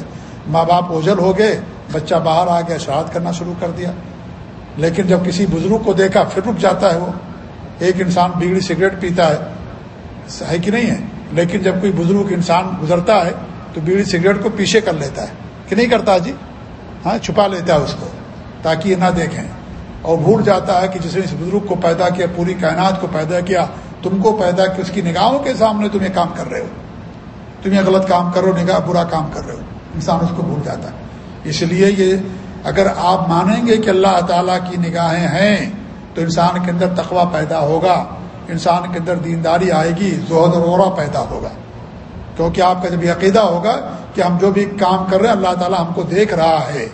ماں باپ اوجل ہو گئے، بچہ باہر آ گیا، شرارت کرنا شروع کر دیا۔ لیکن جب کسی بزرگ کو دیکھا، پھر رک جاتا ہے وہ۔ ایک انسان بیگڑی سگریٹ پیتا ہے ہے کہ نہیں ہے؟ لیکن جب کوئی بزرگ انسان گزرتا ہے تو بیڑی سگریٹ کو پیچھے کر لیتا ہے کہ نہیں کرتا جی؟ ہاں چھپا لیتا ہے اس کو تاکہ یہ نہ دیکھیں۔ اور بھول جاتا ہے کہ جس نے اس بزرگ کو پیدا کیا، پوری کائنات کو پیدا کیا، تم کو پیدا کیا، اس کی نگاہوں کے سامنے تم یہ کام کر رہے ہو۔ تم یہ غلط کام کر رہے ہو، نگاہ برا کام کر رہے ہو۔ انسان اس کو بھول جاتا ہے۔ اس لیے یہ اگر آپ مانیں گے کہ اللہ تعالیٰ کی نگاہیں ہیں، تو انسان کے اندر تقوی پیدا ہوگا، انسان کے اندر دینداری آئے گی، زہد اور پیدا ہوگا۔ کیونکہ آپ کا جب یہ عقیدہ ہوگا کہ ہم جو بھی کام کر رہے ہیں، اللہ تعالیٰ ہم کو دیکھ رہا ہے۔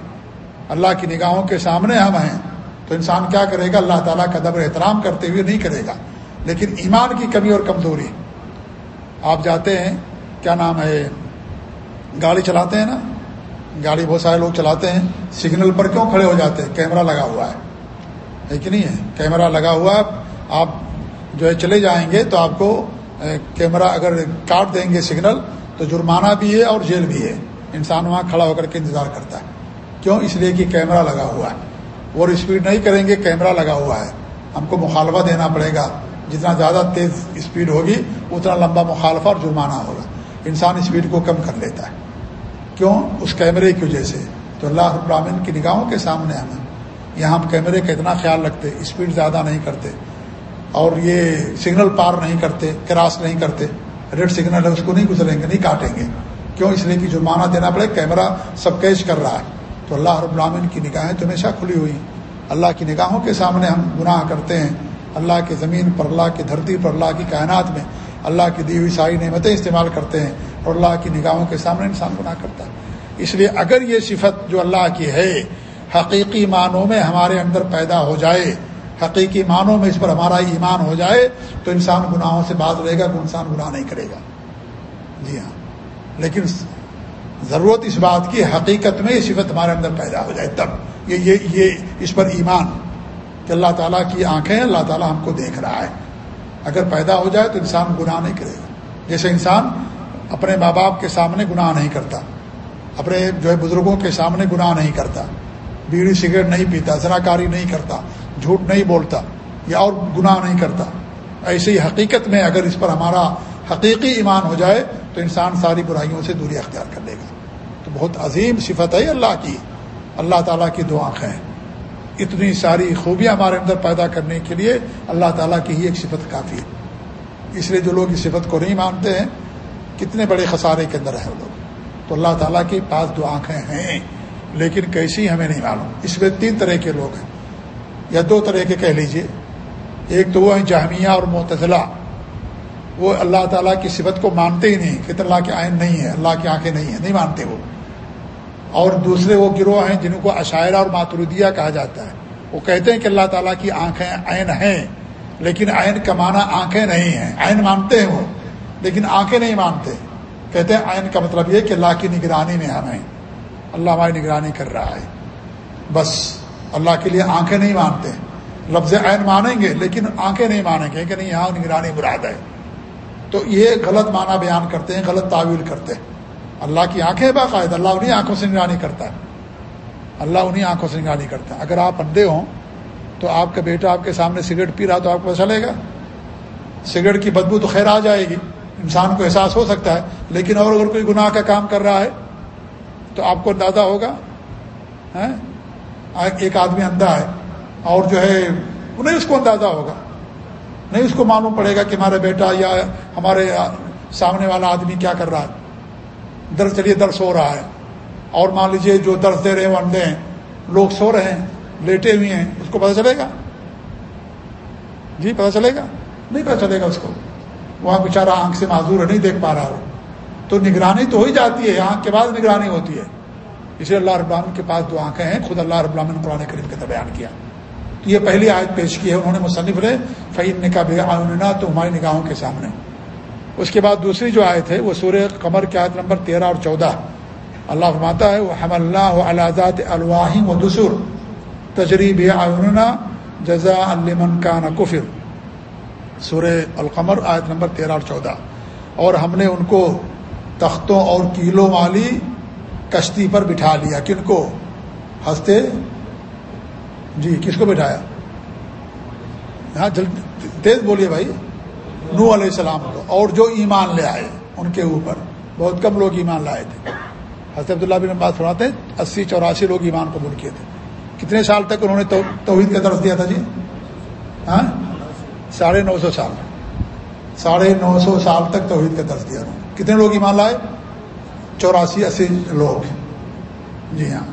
اللہ کی نگاہوں کے سامنے ہم ہیں۔ تو انسان کیا کرے گا؟ اللہ تعالیٰ کا دبر احترام کرتے ہوئے نہیں کرے گا۔ لیکن ایمان کی کمی اور کمزوری۔ آپ جاتے ہیں، کیا نام ہے، گاڑی چلاتے ہیں نا؟ گاڑی بہت سارے لوگ چلاتے ہیں۔ سگنل پر کیوں کھڑے ہو جاتے ہیں؟ کیمرہ لگا ہوا ہے۔ کہ نہیں ہے؟ کیمرہ لگا ہوا ہے۔ آپ جو ہے چلے جائیں گے تو آپ کو کیمرہ اگر کاٹ دیں گے سگنل، تو جرمانہ بھی ہے اور جیل بھی ہے۔ انسان وہاں کھڑا ہو کر کے انتظار کرتا ہے۔ کیوں؟ اس لیے کہ کیمرہ لگا ہوا ہے۔ اور اسپیڈ نہیں کریں گے، کیمرہ لگا ہوا ہے۔ ہم کو مخالفہ دینا پڑے گا۔ جتنا زیادہ تیز اسپیڈ ہوگی، اتنا لمبا مخالفہ اور جرمانہ ہوگا۔ انسان اسپیڈ کو کم کر لیتا ہے۔ کیوں؟ اس کیمرے کی وجہ سے۔ تو اللہ ابراہین کی نگاہوں کے سامنے ہمیں یہاں ہم کیمرے کا اتنا خیال رکھتے اسپیڈ زیادہ نہیں کرتے۔ اور یہ سگنل پار نہیں کرتے کراس نہیں کرتے ریڈ سگنل ہے، اس کو نہیں گزریں گے، نہیں کاٹیں گے. کیوں؟ اس لیے کہ جرمانہ دینا پڑے کیمرہ سب کیچ کر رہا ہے. تو اللہ رب العامن کی نگاہیں تو ہمیشہ کھلی ہوئی اللہ کی نگاہوں کے سامنے ہم گناہ کرتے ہیں. اللہ کے زمین پر، اللہ کی دھرتی پر، اللہ کی کائنات میں اللہ کی دی ہوئی ساری نعمتیں استعمال کرتے ہیں اور اللہ کی نگاہوں کے سامنے انسان گناہ کرتا ہے. اس لیے اگر یہ صفت جو اللہ کی ہے، حقیقی معنوں میں ہمارے اندر پیدا ہو جائے حقیقی معنوں میں اس پر ہمارا ایمان ہو جائے تو انسان گناہوں سے باز رہے گا کہ انسان گناہ نہیں کرے گا۔ جی ہاں۔ لیکن ضرورت اس بات کی حقیقت میں یہ صفت ہمارے اندر پیدا ہو جائے تب۔ یہ یہ یہ اس پر ایمان کہ اللہ تعالیٰ کی آنکھیں اللہ تعالیٰ ہم کو دیکھ رہا ہے۔ اگر پیدا ہو جائے تو انسان گناہ نہیں کرے گا۔ جیسے انسان اپنے ماں باپ کے سامنے گناہ نہیں کرتا، اپنے جو ہے بزرگوں کے سامنے گناہ نہیں کرتا، بیڑی سگریٹ نہیں پیتا ذرا کاری نہیں کرتا جھوٹ نہیں بولتا یا اور گناہ نہیں کرتا۔ ایسے ہی حقیقت میں اگر اس پر ہمارا حقیقی ایمان ہو جائے تو انسان ساری برائیوں سے دوری اختیار کر لے گا۔ تو بہت عظیم صفت ہے اللہ کی۔ اللہ تعالیٰ کی دو آنکھیں ہیں۔ اتنی ساری خوبیاں ہمارے اندر پیدا کرنے کے لیے اللہ تعالیٰ کی ہی ایک صفت کافی ہے۔ اس لیے جو لوگ اس صفت کو نہیں مانتے ہیں، کتنے بڑے خسارے کے اندر ہیں وہ لوگ۔ تو اللہ تعالیٰ کے پاس دو آنکھیں ہیں، لیکن کیسی ہمیں نہیں معلوم۔ اس میں تین طرح کے لوگ ہیں۔ یا دو طرح کے کہہ لیجیے۔ ایک تو وہ ہیں جامعہ اور معتزلہ۔ وہ اللہ تعالیٰ کی صفت کو مانتے ہی نہیں کہ اللہ کے آئین نہیں ہے، اللہ کی آنکھیں نہیں ہیں، نہیں مانتے وہ۔ اور دوسرے وہ گروہ ہیں جن کو عشاعرہ اور ماتردیہ کہا جاتا ہے۔ وہ کہتے ہیں کہ اللہ تعالیٰ کی آنکھیں عین ہیں، لیکن عین کا معنی آنکھیں نہیں ہیں۔ عین مانتے ہیں وہ، لیکن آنکھیں نہیں مانتے۔ کہتے ہیں عین کا مطلب یہ کہ اللہ کی نگرانی میں ہمیں اللہ ہماری نگرانی کر رہا ہے۔ بس۔ اللہ کے لیے آنکھیں نہیں مانتے۔ لفظ عین مانیں گے، لیکن آنکھیں نہیں مانیں گے کہ نہیں، یہاں نگرانی مراد ہے۔ تو یہ غلط معنی بیان کرتے ہیں، غلط تعویل کرتے ہیں۔ اللہ کی آنکھیں باقاعدہ، اللہ انہیں آنکھوں سے نگرانی کرتا ہے۔ اللہ انہیں آنکھوں سے نگرانی کرتا ہے۔ اگر آپ اندھے ہوں تو آپ کا بیٹا آپ کے سامنے سگریٹ پی رہا تو آپ کو چلے گا۔ سگریٹ کی بدبو تو خیر آ جائے گی۔ انسان کو احساس ہو سکتا ہے، لیکن اور اگر کوئی گناہ کا کام کر رہا ہے تو آپ کو اندازہ ہوگا۔ ہاں؟ ایک آدمی اندھا ہے اور جو ہے انہیں اس کو اندازہ ہوگا۔ نہیں اس کو معلوم پڑے گا کہ ہمارا بیٹا یا ہمارے سامنے والا آدمی کیا کر رہا ہے۔ درد چلیے، درد سو رہا ہے۔ اور مان لیجیے جو درد دے رہے ہیں، وہ اندھے ہیں۔ لوگ سو رہے ہیں، لیٹے ہوئے ہیں، اس کو پتہ چلے گا؟ جی پتہ چلے گا؟ نہیں پتہ چلے گا اس کو۔ وہاں بیچارہ آنکھ سے معذور ہے، نہیں دیکھ پا رہا ہو تو نگرانی تو ہو ہی جاتی ہے، آنکھ کے بعد نگرانی ہوتی ہے۔ اسے اللہ رب العالمین کے پاس دو آنکھیں ہیں، خود اللہ رب العالمین قرآن کریم کے بیان کیا۔ تو یہ پہلی آیت پیش کی ہے، انہوں نے مصنف نے فعین نے کہا بے آئینہ تو ہماری نگاہوں کے سامنے۔ اس کے بعد دوسری جو آیت ہے، وہ سورہ قمر کی آیت نمبر تیرہ اور چودہ۔ اللہ فرماتا ہے وہ ہم اللہ الزاد الواحم و دسر تجریب آئینہ جزا المن کا نقفر سورہ القمر آیت نمبر تیرہ اور چودہ۔ اور ہم نے ان کو تختوں اور کیلوں والی کشتی پر بٹھا لیا۔ کن کو؟ ہنستے؟ جی کس کو بٹھایا؟ ہاں تیز بولیے بھائی۔ نو علیہ السلام کو۔ اور جو ایمان لے آئے ان کے اوپر۔ بہت کم لوگ ایمان لائے تھے۔ حضرت عبداللہ بن بات سناتے ہیں، اسی چوراسی لوگ ایمان قبول کیے تھے۔ کتنے سال تک انہوں نے توحید کا درس دیا تھا جی؟ ہاں؟ ساڑھے نو سو سال۔ ساڑھے نو سو سال تک توحید کا درس دیا انہوں نے۔ کتنے لوگ ایمان لائے؟ چوراسی اسی لوگ جی ہاں۔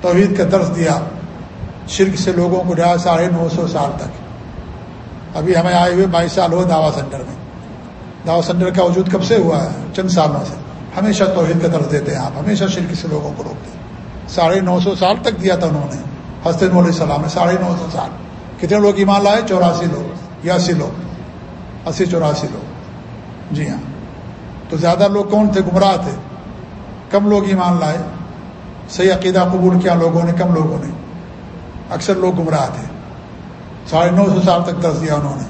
توحید کا درس دیا۔ شرک سے لوگوں کو ڈایا ساڑھے نو سو سال تک۔ ابھی ہمیں آئے ہوئے بائیس سال ہوا دعوی سینٹر میں۔ دعوی سینٹر کا وجود کب سے ہوا؟ ہے چند سالوں سے۔ ہمیشہ توحید کا درس دیتے ہیں آپ۔ ہمیشہ شرک سے لوگوں کو روکتے ہیں۔ ساڑھے نو سو سال تک دیا تھا انہوں نے۔ حسن علیہ السلام نے ساڑھے نو سو سال۔ کتنے لوگ ایمان لائے؟ چوراسی لوگ۔ یا اسی لوگ۔ اسی چوراسی لوگ۔ جی ہاں۔ تو زیادہ لوگ کون تھے؟ گمراہ تھے۔ کم لوگ ایمان لائے، صحیح عقیدہ قبول کیا لوگوں نے، کم لوگوں نے۔ اکثر لوگ گمراہ تھے۔ ساڑھے نو سو سال تک درس دیا انہوں نے۔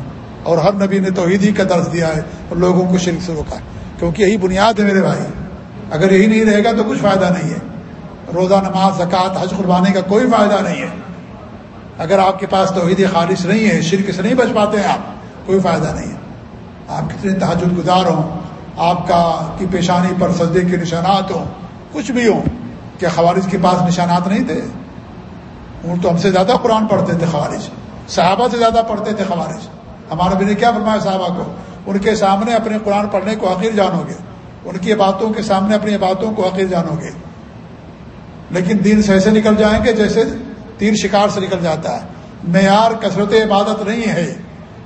اور ہر نبی نے توحید ہی کا درس دیا ہے اور لوگوں کو شرک سے روکا ہے۔ کیونکہ یہی بنیاد ہے میرے بھائی۔ اگر یہی نہیں رہے گا تو کچھ فائدہ نہیں ہے۔ روزہ، نماز، زکوٰۃ، حج قربانے کا کوئی فائدہ نہیں ہے۔ اگر آپ کے پاس توحید خالص نہیں ہے، شرک سے نہیں بچ پاتے ہیں آپ، کوئی فائدہ نہیں ہے۔ آپ کتنے تحجد گزار ہوں۔ آپ کا کی پیشانی پر سجدے کے نشانات ہوں، کچھ بھی ہوں کیا خوارج کے پاس نشانات نہیں تھے؟ وہ تو ہم سے زیادہ قرآن پڑھتے تھے خوارج، صحابہ سے زیادہ پڑھتے تھے خوارج۔ ہمارے بھی نے کیا فرمایا صحابہ کو؟ ان کے سامنے اپنے قرآن پڑھنے کو حقیر جانو گے۔ ان کی باتوں کے سامنے اپنی باتوں کو حقیر جانو گے۔ لیکن دین سے ایسے نکل جائیں گے جیسے تیر شکار سے نکل جاتا ہے۔ معیار کثرت عبادت نہیں ہے۔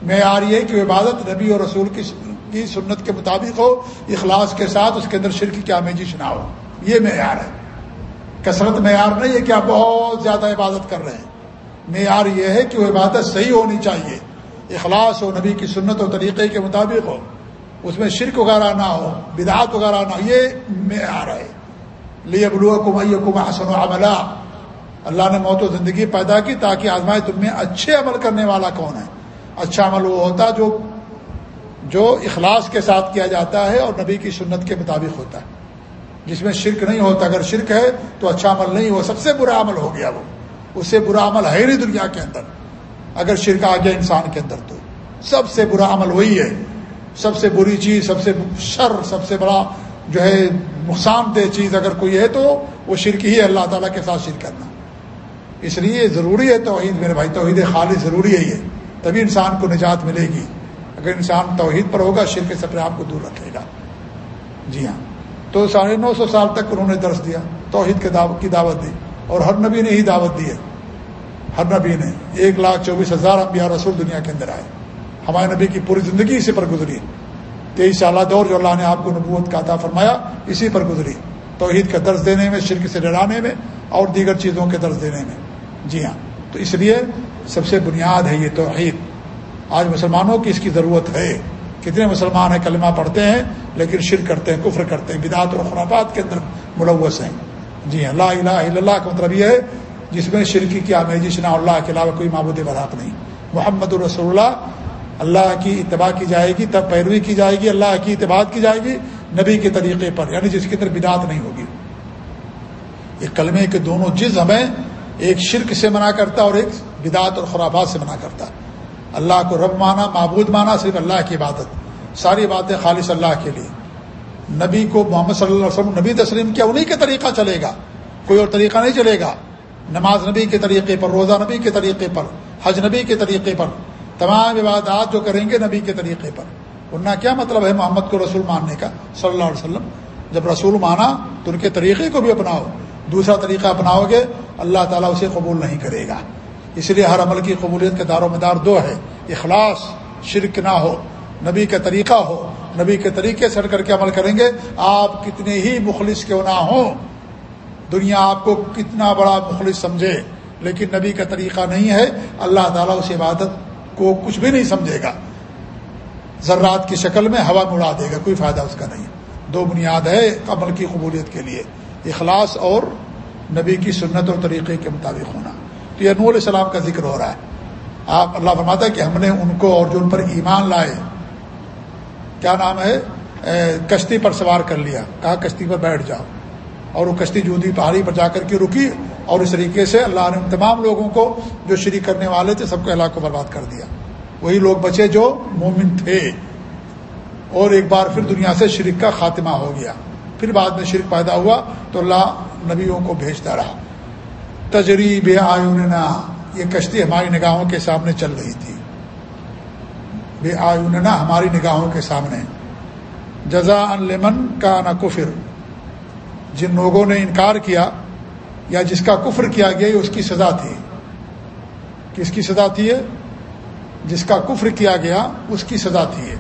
معیار یہ کہ عبادت نبی اور رسول کی کی سنت کے مطابق ہو، اخلاص کے ساتھ اس کے اندر شرک کی آمیزش نہ ہو یہ معیار ہے۔ کثرت معیار نہیں ہے کہ آپ بہت زیادہ عبادت کر رہے ہیں۔ معیار یہ ہے کہ وہ عبادت صحیح ہونی چاہیے۔ اخلاص ہو، نبی کی سنت و طریقے کے مطابق ہو۔ اس میں شرک وغیرہ نہ ہو، بدعات وغیرہ نہ ہو، یہ معیار ہے۔ لی ابلو کم حسن و عملہ اللہ نے موت و زندگی پیدا کی تاکہ آزمائے تم میں اچھے عمل کرنے والا کون ہے۔ اچھا عمل وہ ہوتا جو جو اخلاص کے ساتھ کیا جاتا ہے اور نبی کی سنت کے مطابق ہوتا ہے۔ جس میں شرک نہیں ہوتا، اگر شرک ہے تو اچھا عمل نہیں ہو، سب سے برا عمل ہو گیا وہ۔ اس سے برا عمل ہے نہیں دنیا کے اندر۔ اگر شرک آ گیا انسان کے اندر تو۔ سب سے برا عمل وہی ہے۔ سب سے بری چیز، سب سے شر، سب سے بڑا جو ہے نقصان دہ چیز اگر کوئی ہے تو وہ شرک ہی ہے، اللہ تعالیٰ کے ساتھ شرک کرنا۔ اس لیے ضروری ہے توحید، میرے بھائی، توحید خالص ضروری ہے یہ۔ تبھی انسان کو نجات ملے گی۔ اگر انسان توحید پر ہوگا، شرک سے اپنے آپ کو دور رکھے گا۔ جی ہاں۔ تو ساڑھے نو سو سال تک انہوں نے درس دیا، توحید کے دعوت کی دعوت دی۔ اور ہر نبی نے ہی دعوت دی ہے۔ ہر نبی نے۔ ایک لاکھ چوبیس ہزار انبیاء رسول دنیا کے اندر آئے۔ ہمارے نبی کی پوری زندگی اسی پر گزری تیئیس سالہ دور جو اللہ نے آپ کو نبوت کا عطا فرمایا، اسی پر گزری۔ توحید کا درس دینے میں، شرک سے ڈرانے میں اور دیگر چیزوں کے درس دینے میں۔ جی ہاں۔ تو اس لیے سب سے بنیاد ہے یہ توحید۔ آج مسلمانوں کی اس کی ضرورت ہے۔ کتنے مسلمان ہیں، کلمہ پڑھتے ہیں، لیکن شرک کرتے ہیں، کفر کرتے ہیں بدعت اور خرافات کے اندر ملوث ہیں۔ جی ہاں الہ الہ الا اللہ کا مطلب یہ ہے، جس میں شرکی کی آمیزش نہ اللہ کے علاوہ کوئی معبود برحق نہیں۔ محمد الرسول اللہ اللہ کی اتباع کی جائے گی، تب پیروی کی جائے گی، اللہ کی اتباع کی جائے گی، نبی کے طریقے پر یعنی جس کے اندر بدعت نہیں ہوگی۔ یہ کلمے کے دونوں جز ہمیں ایک شرک سے منع کرتا اور ایک بدعت اور خرابات سے منع کرتا۔ اللہ کو رب مانا، معبود مانا، صرف اللہ کی عبادت۔ ساری باتیں خالص اللہ کے لیے۔ نبی کو محمد صلی اللہ علیہ وسلم، نبی تسلیم کیا انہیں کے طریقہ چلے گا۔ کوئی اور طریقہ نہیں چلے گا۔ نماز نبی کے طریقے پر، روزہ نبی کے طریقے پر، حج نبی کے طریقے پر۔ تمام عبادات جو کریں گے نبی کے طریقے پر۔ ورنہ کیا مطلب ہے محمد کو رسول ماننے کا؟ صلی اللہ علیہ وسلم، جب رسول مانا تو ان کے طریقے کو بھی اپناؤ۔ دوسرا طریقہ اپناؤ گے، اللہ تعالیٰ اسے قبول نہیں کرے گا۔ اس لیے ہر عمل کی قبولیت کے دار و مدار دو ہے اخلاص، شرک نہ ہو، نبی کا طریقہ ہو۔ نبی کے طریقے سے کر کے عمل کریں گے۔ آپ کتنے ہی مخلص کیوں نہ ہوں۔ دنیا آپ کو کتنا بڑا مخلص سمجھے، لیکن نبی کا طریقہ نہیں ہے۔ اللہ تعالیٰ اس عبادت کو کچھ بھی نہیں سمجھے گا۔ ذرات کی شکل میں ہوا میں اڑا دے گا، کوئی فائدہ اس کا نہیں۔ دو بنیاد ہے عمل کی قبولیت کے لیے۔ اخلاص اور نبی کی سنت اور طریقے کے مطابق ہونا۔ تو یہ نور علیہ السلام کا ذکر ہو رہا ہے۔ آپ اللہ فرماتا ہے کہ ہم نے ان کو اور جو ان پر ایمان لائے، کیا نام ہے؟ کشتی پر سوار کر لیا۔ کہا، کشتی پر بیٹھ جاؤ۔ اور وہ کشتی جودی پہاڑی پر جا کر کے رکی اور اس طریقے سے اللہ نے ان تمام لوگوں کو جو شریک کرنے والے تھے، سب کو اللہ کو برباد کر دیا۔ وہی لوگ بچے جو مومن تھے۔ اور ایک بار پھر دنیا سے شرک کا خاتمہ ہو گیا۔ پھر بعد میں شرک پیدا ہوا تو اللہ نبیوں کو بھیجتا رہا۔ تجریب آیوننا یہ کشتی ہماری نگاہوں کے سامنے چل رہی تھی۔ بے آیوننا ہماری نگاہوں کے سامنے۔ جزا ان لمن کا نہ کفر۔ جن لوگوں نے انکار کیا یا جس کا کفر کیا گیا، یہ اس کی سزا تھی۔ کس کی سزا تھی جس کا کفر کیا گیا، اس کی سزا تھی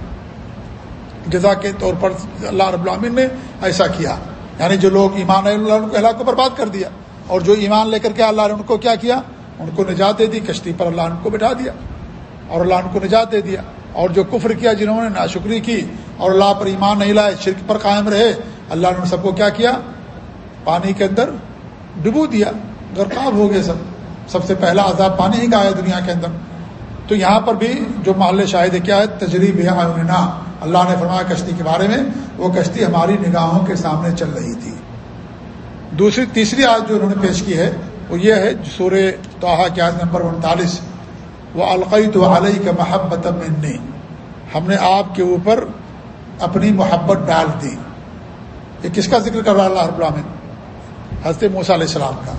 جزا کے طور پر اللہ رب العامن نے ایسا کیا یعنی جو لوگ ایمان اللہ کو اللہ کو برباد کر دیا۔ اور جو ایمان لے کر کے اللہ نے ان کو کیا کیا؟ ان کو نجات دے دی، کشتی پر اللہ نے ان کو بٹھا دیا، اور اللہ ان کو نجات دے دیا۔ اور جو کفر کیا، جنہوں نے ناشکری کی اور اللہ پر ایمان نہیں لائے، شرک پر قائم رہے، اللہ نے ان سب کو کیا کیا؟ پانی کے اندر ڈبو دیا، غرقاب ہو گئے سب۔ سب سے پہلا عذاب پانی ہی کا دنیا کے اندر۔ تو یہاں پر بھی جو محل شاہد کیا ہے، تجریب ہے اللہ نے فرمایا کشتی کے بارے میں، وہ کشتی ہماری نگاہوں کے سامنے چل رہی تھی۔ دوسری تیسری آج جو انہوں نے پیش کی ہے وہ یہ ہے سورہ توحا کی آج نمبر انتالیس وہ القی تو علیہ کا محبت منی ہم نے آپ کے اوپر اپنی محبت ڈال دی۔ یہ کس کا ذکر کر رہا اللہ رب العالمین؟ حضرت موسیٰ علیہ السلام کا۔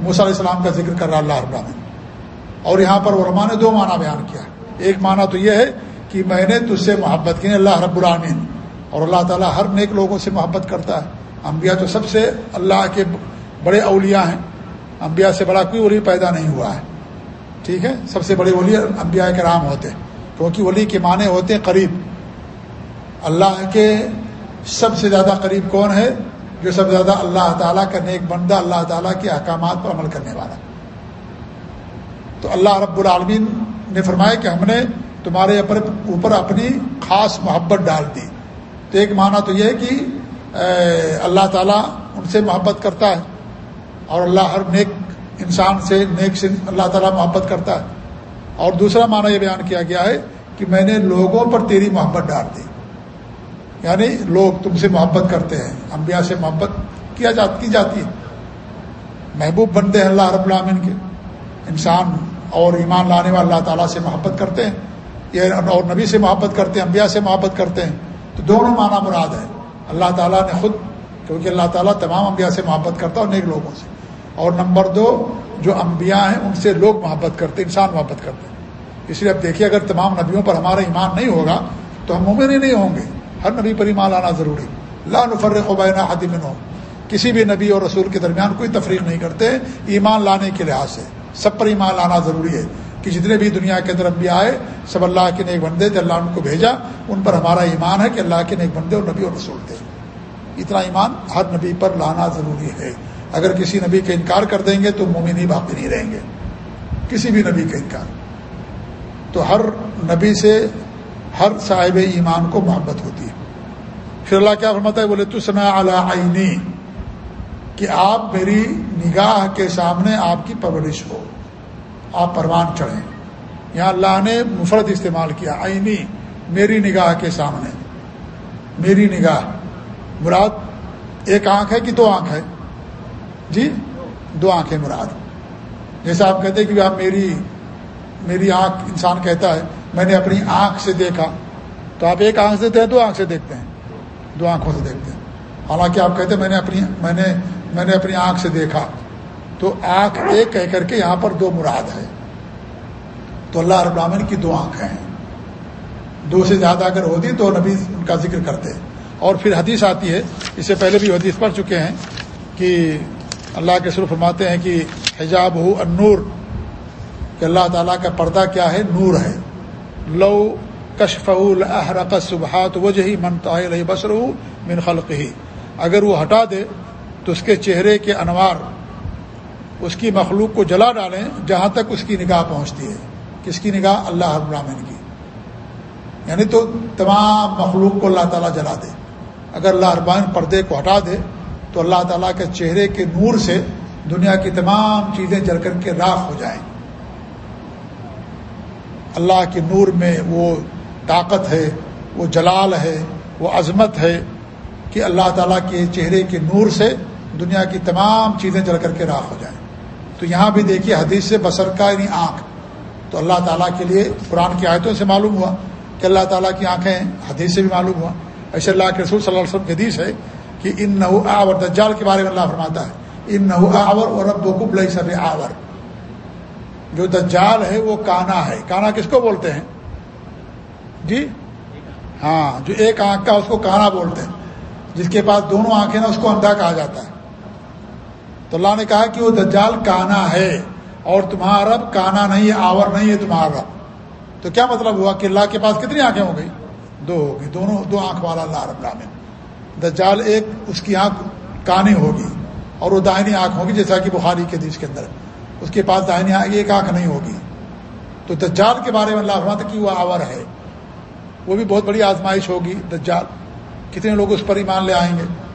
موسیٰ علیہ السلام کا ذکر کر رہا اللہ رب العالمین۔ اور یہاں پر علماء نے دو معنی بیان کیا ایک معنی تو یہ ہے کہ میں نے تجھ سے محبت کی یعنی اللہ رب العالمین۔ اور اللہ تعالیٰ ہر نیک لوگوں سے محبت کرتا ہے۔ انبیاء تو سب سے اللہ کے بڑے اولیاء ہیں۔ انبیاء سے بڑا کوئی ولی پیدا نہیں ہوا ہے۔ ٹھیک ہے؟ سب سے بڑے ولی انبیاء کے رام ہوتے ہیں۔ کیونکہ ولی کے معنی ہوتے ہیں قریب۔ اللہ کے سب سے زیادہ قریب کون ہے؟ جو سب سے زیادہ اللہ تعالیٰ کا نیک بندہ، اللہ تعالیٰ کے احکامات پر عمل کرنے والا۔ تو اللہ رب العالمین نے فرمایا کہ ہم نے تمہارے اوپر اپنی خاص محبت ڈال دی۔ تو ایک معنی تو یہ ہے کہ اللہ تعالیٰ ان سے محبت کرتا ہے اور اللہ ہر نیک انسان سے نیک سے اللہ تعالیٰ محبت کرتا ہے اور دوسرا معنی یہ بیان کیا گیا ہے کہ میں نے لوگوں پر تیری محبت ڈال دی یعنی لوگ تم سے محبت کرتے ہیں انبیاء سے محبت کیا جات کی جاتی ہے محبوب بنتے ہیں اللہ رب العامن کے انسان اور ایمان لانے والے اللہ تعالیٰ سے محبت کرتے ہیں یہ اور نبی سے محبت کرتے ہیں انبیاء سے محبت کرتے ہیں تو دونوں معنی مراد ہے اللہ تعالیٰ نے خود، کیونکہ اللہ تعالیٰ تمام انبیاء سے محبت کرتا اور نیک لوگوں سے۔ اور نمبر دو، جو انبیاء ہیں، ان سے لوگ محبت کرتے انسان محبت کرتے اس لیے اب دیکھیے، اگر تمام نبیوں پر ہمارا ایمان نہیں ہوگا، تو ہم مومن ہی نہیں ہوں گے۔ ہر نبی پر ایمان لانا ضروری لان نفرق قبینہ حدمن ہو کسی بھی نبی اور رسول کے درمیان کوئی تفریق نہیں کرتے۔ ایمان لانے کے لحاظ سے سب پر ایمان لانا ضروری ہے۔ کہ جتنے بھی دنیا کے اندر انبیاء آئے، سب اللہ کے نیک بندے تھے، اللہ ان کو بھیجا۔ ان پر ہمارا ایمان ہے کہ اللہ کے نیک بندے اور نبی اور رسول تھے۔ اتنا ایمان ہر نبی پر لانا ضروری ہے۔ اگر کسی نبی کا انکار کر دیں گے تو مومن ہی باقی نہیں رہیں گے۔ کسی بھی نبی کا انکار۔ تو ہر نبی سے ہر صاحب ایمان کو محبت ہوتی ہے۔ پھر اللہ کیا فرماتا ہے؟ بولے، تو سنا عینی، کہ آپ میری نگاہ کے سامنے آپ کی پرورش ہو۔ آپ پروان چڑھیں۔ یہاں اللہ نے مفرد استعمال کیا، آئینی، میری نگاہ کے سامنے۔ میری نگاہ۔ مراد، ایک آنکھ ہے کہ دو آنکھ ہے؟ جی؟ دو آنکھیں مراد۔ جیسا آپ کہتے ہیں کہ آپ میری میری آنکھ، انسان کہتا ہے، میں نے اپنی آنکھ سے دیکھا۔ تو آپ ایک آنکھ سے دیتے ہیں، دو آنکھ سے دیکھتے ہیں۔ دو آنکھوں سے دیکھتے ہیں۔ حالانکہ آپ کہتے ہیں، میں نے اپنی، میں نے میں نے اپنی آنکھ سے دیکھا۔ تو آنکھ ایک کہہ کر کے یہاں پر دو مراد ہے تو اللہ رب العالمین کی دو آنکھیں ہیں۔ دو سے زیادہ اگر ہوتی تو نبی ان کا ذکر کرتے۔ اور پھر حدیث آتی ہے، اس سے پہلے بھی حدیث پڑھ چکے ہیں کہ اللہ کے سر فرماتے ہیں کہ حجاب ہو انور کہ اللہ تعالیٰ کا پردہ کیا ہے؟ نور ہے۔ لو کشف الحرق صبحات وجہ ہی منتا بسر من خلق ہی اگر وہ ہٹا دے تو اس کے چہرے کے انوار اس کی مخلوق کو جلا ڈالیں جہاں تک اس کی نگاہ پہنچتی ہے۔ کس کی نگاہ؟ اللہ البرامین کی۔ یعنی تو تمام مخلوق کو اللہ تعالیٰ جلا دے۔ اگر اللہ اربان پردے کو ہٹا دے، تو اللہ تعالیٰ کے چہرے کے نور سے دنیا کی تمام چیزیں جل کر کے راکھ ہو جائیں۔ اللہ کے نور میں وہ طاقت ہے، وہ جلال ہے، وہ عظمت ہے کہ اللہ تعالیٰ کے چہرے کے نور سے دنیا کی تمام چیزیں جل کر کے راکھ ہو جائیں۔ تو یہاں بھی دیکھیے حدیث سے بسر کا یعنی آنکھ۔ تو اللہ تعالیٰ کے لیے قرآن کی آیتوں سے معلوم ہوا کہ اللہ تعالیٰ کی آنکھیں حدیث سے بھی معلوم ہوا۔ ایسے اللہ کے رسول صلی اللہ علیہ وسلم کی حدیث ہے کہ ان نحو آور، دجال کے بارے میں اللہ فرماتا ہے ان نحو آور اور رب و لئی آور جو دجال ہے وہ کانا ہے۔ کانا کس کو بولتے ہیں؟ جی؟ ہاں جو ایک آنکھ کا اس کو کانا بولتے ہیں۔ جس کے پاس دونوں آنکھیں نا اس کو اندھا کہا جاتا ہے۔ تو اللہ نے کہا کہ وہ دجال کانا ہے اور تمہارا رب کانا نہیں ہے، آور نہیں ہے تمہارا رب۔ تو کیا مطلب ہوا کہ اللہ کے پاس کتنی آنکھیں ہو گئی دو ہو گئی دونوں، دو آنکھ والا اللہ رب العالمین۔ دجال ایک، اس کی آنکھ کانی ہوگی اور وہ دائنی آنکھ ہوگی، جیسا کہ بخاری کے دیش کے اندر۔ اس کے پاس دائنی آنکھ، ایک آنکھ نہیں ہوگی۔ تو دجال کے بارے میں اللہ فرماتا کہ وہ آور ہے۔ وہ بھی بہت بڑی آزمائش ہوگی دجال۔ کتنے لوگ اس پر ایمان لے آئیں گے؟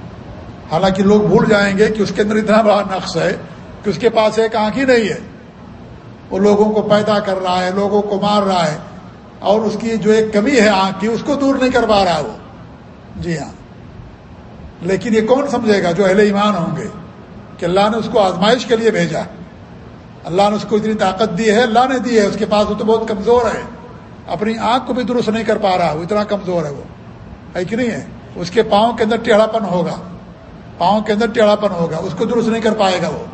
حالانکہ لوگ بھول جائیں گے کہ اس کے اندر اتنا بڑا نقص ہے کہ اس کے پاس ایک آنکھ ہی نہیں ہے۔ وہ لوگوں کو پیدا کر رہا ہے، لوگوں کو مار رہا ہے، اور اس کی جو ایک کمی ہے آنکھ کی، اس کو دور نہیں کر پا رہا وہ۔ جی ہاں۔ لیکن یہ کون سمجھے گا جو اہل ایمان ہوں گے کہ اللہ نے اس کو آزمائش کے لیے بھیجا؟ اللہ نے اس کو اتنی طاقت دی ہے، اللہ نے دی ہے، اس کے پاس وہ تو بہت کمزور ہے۔ اپنی آنکھ کو بھی درست نہیں کر پا رہا وہ، اتنا کمزور ہے وہ۔ ہے کہ نہیں ہے؟ اس کے پاؤں کے اندر ٹیڑھا پن ہوگا۔ پاؤں کے اندر ٹیڑھا پن ہوگا، اس کو درست نہیں کر پائے گا وہ۔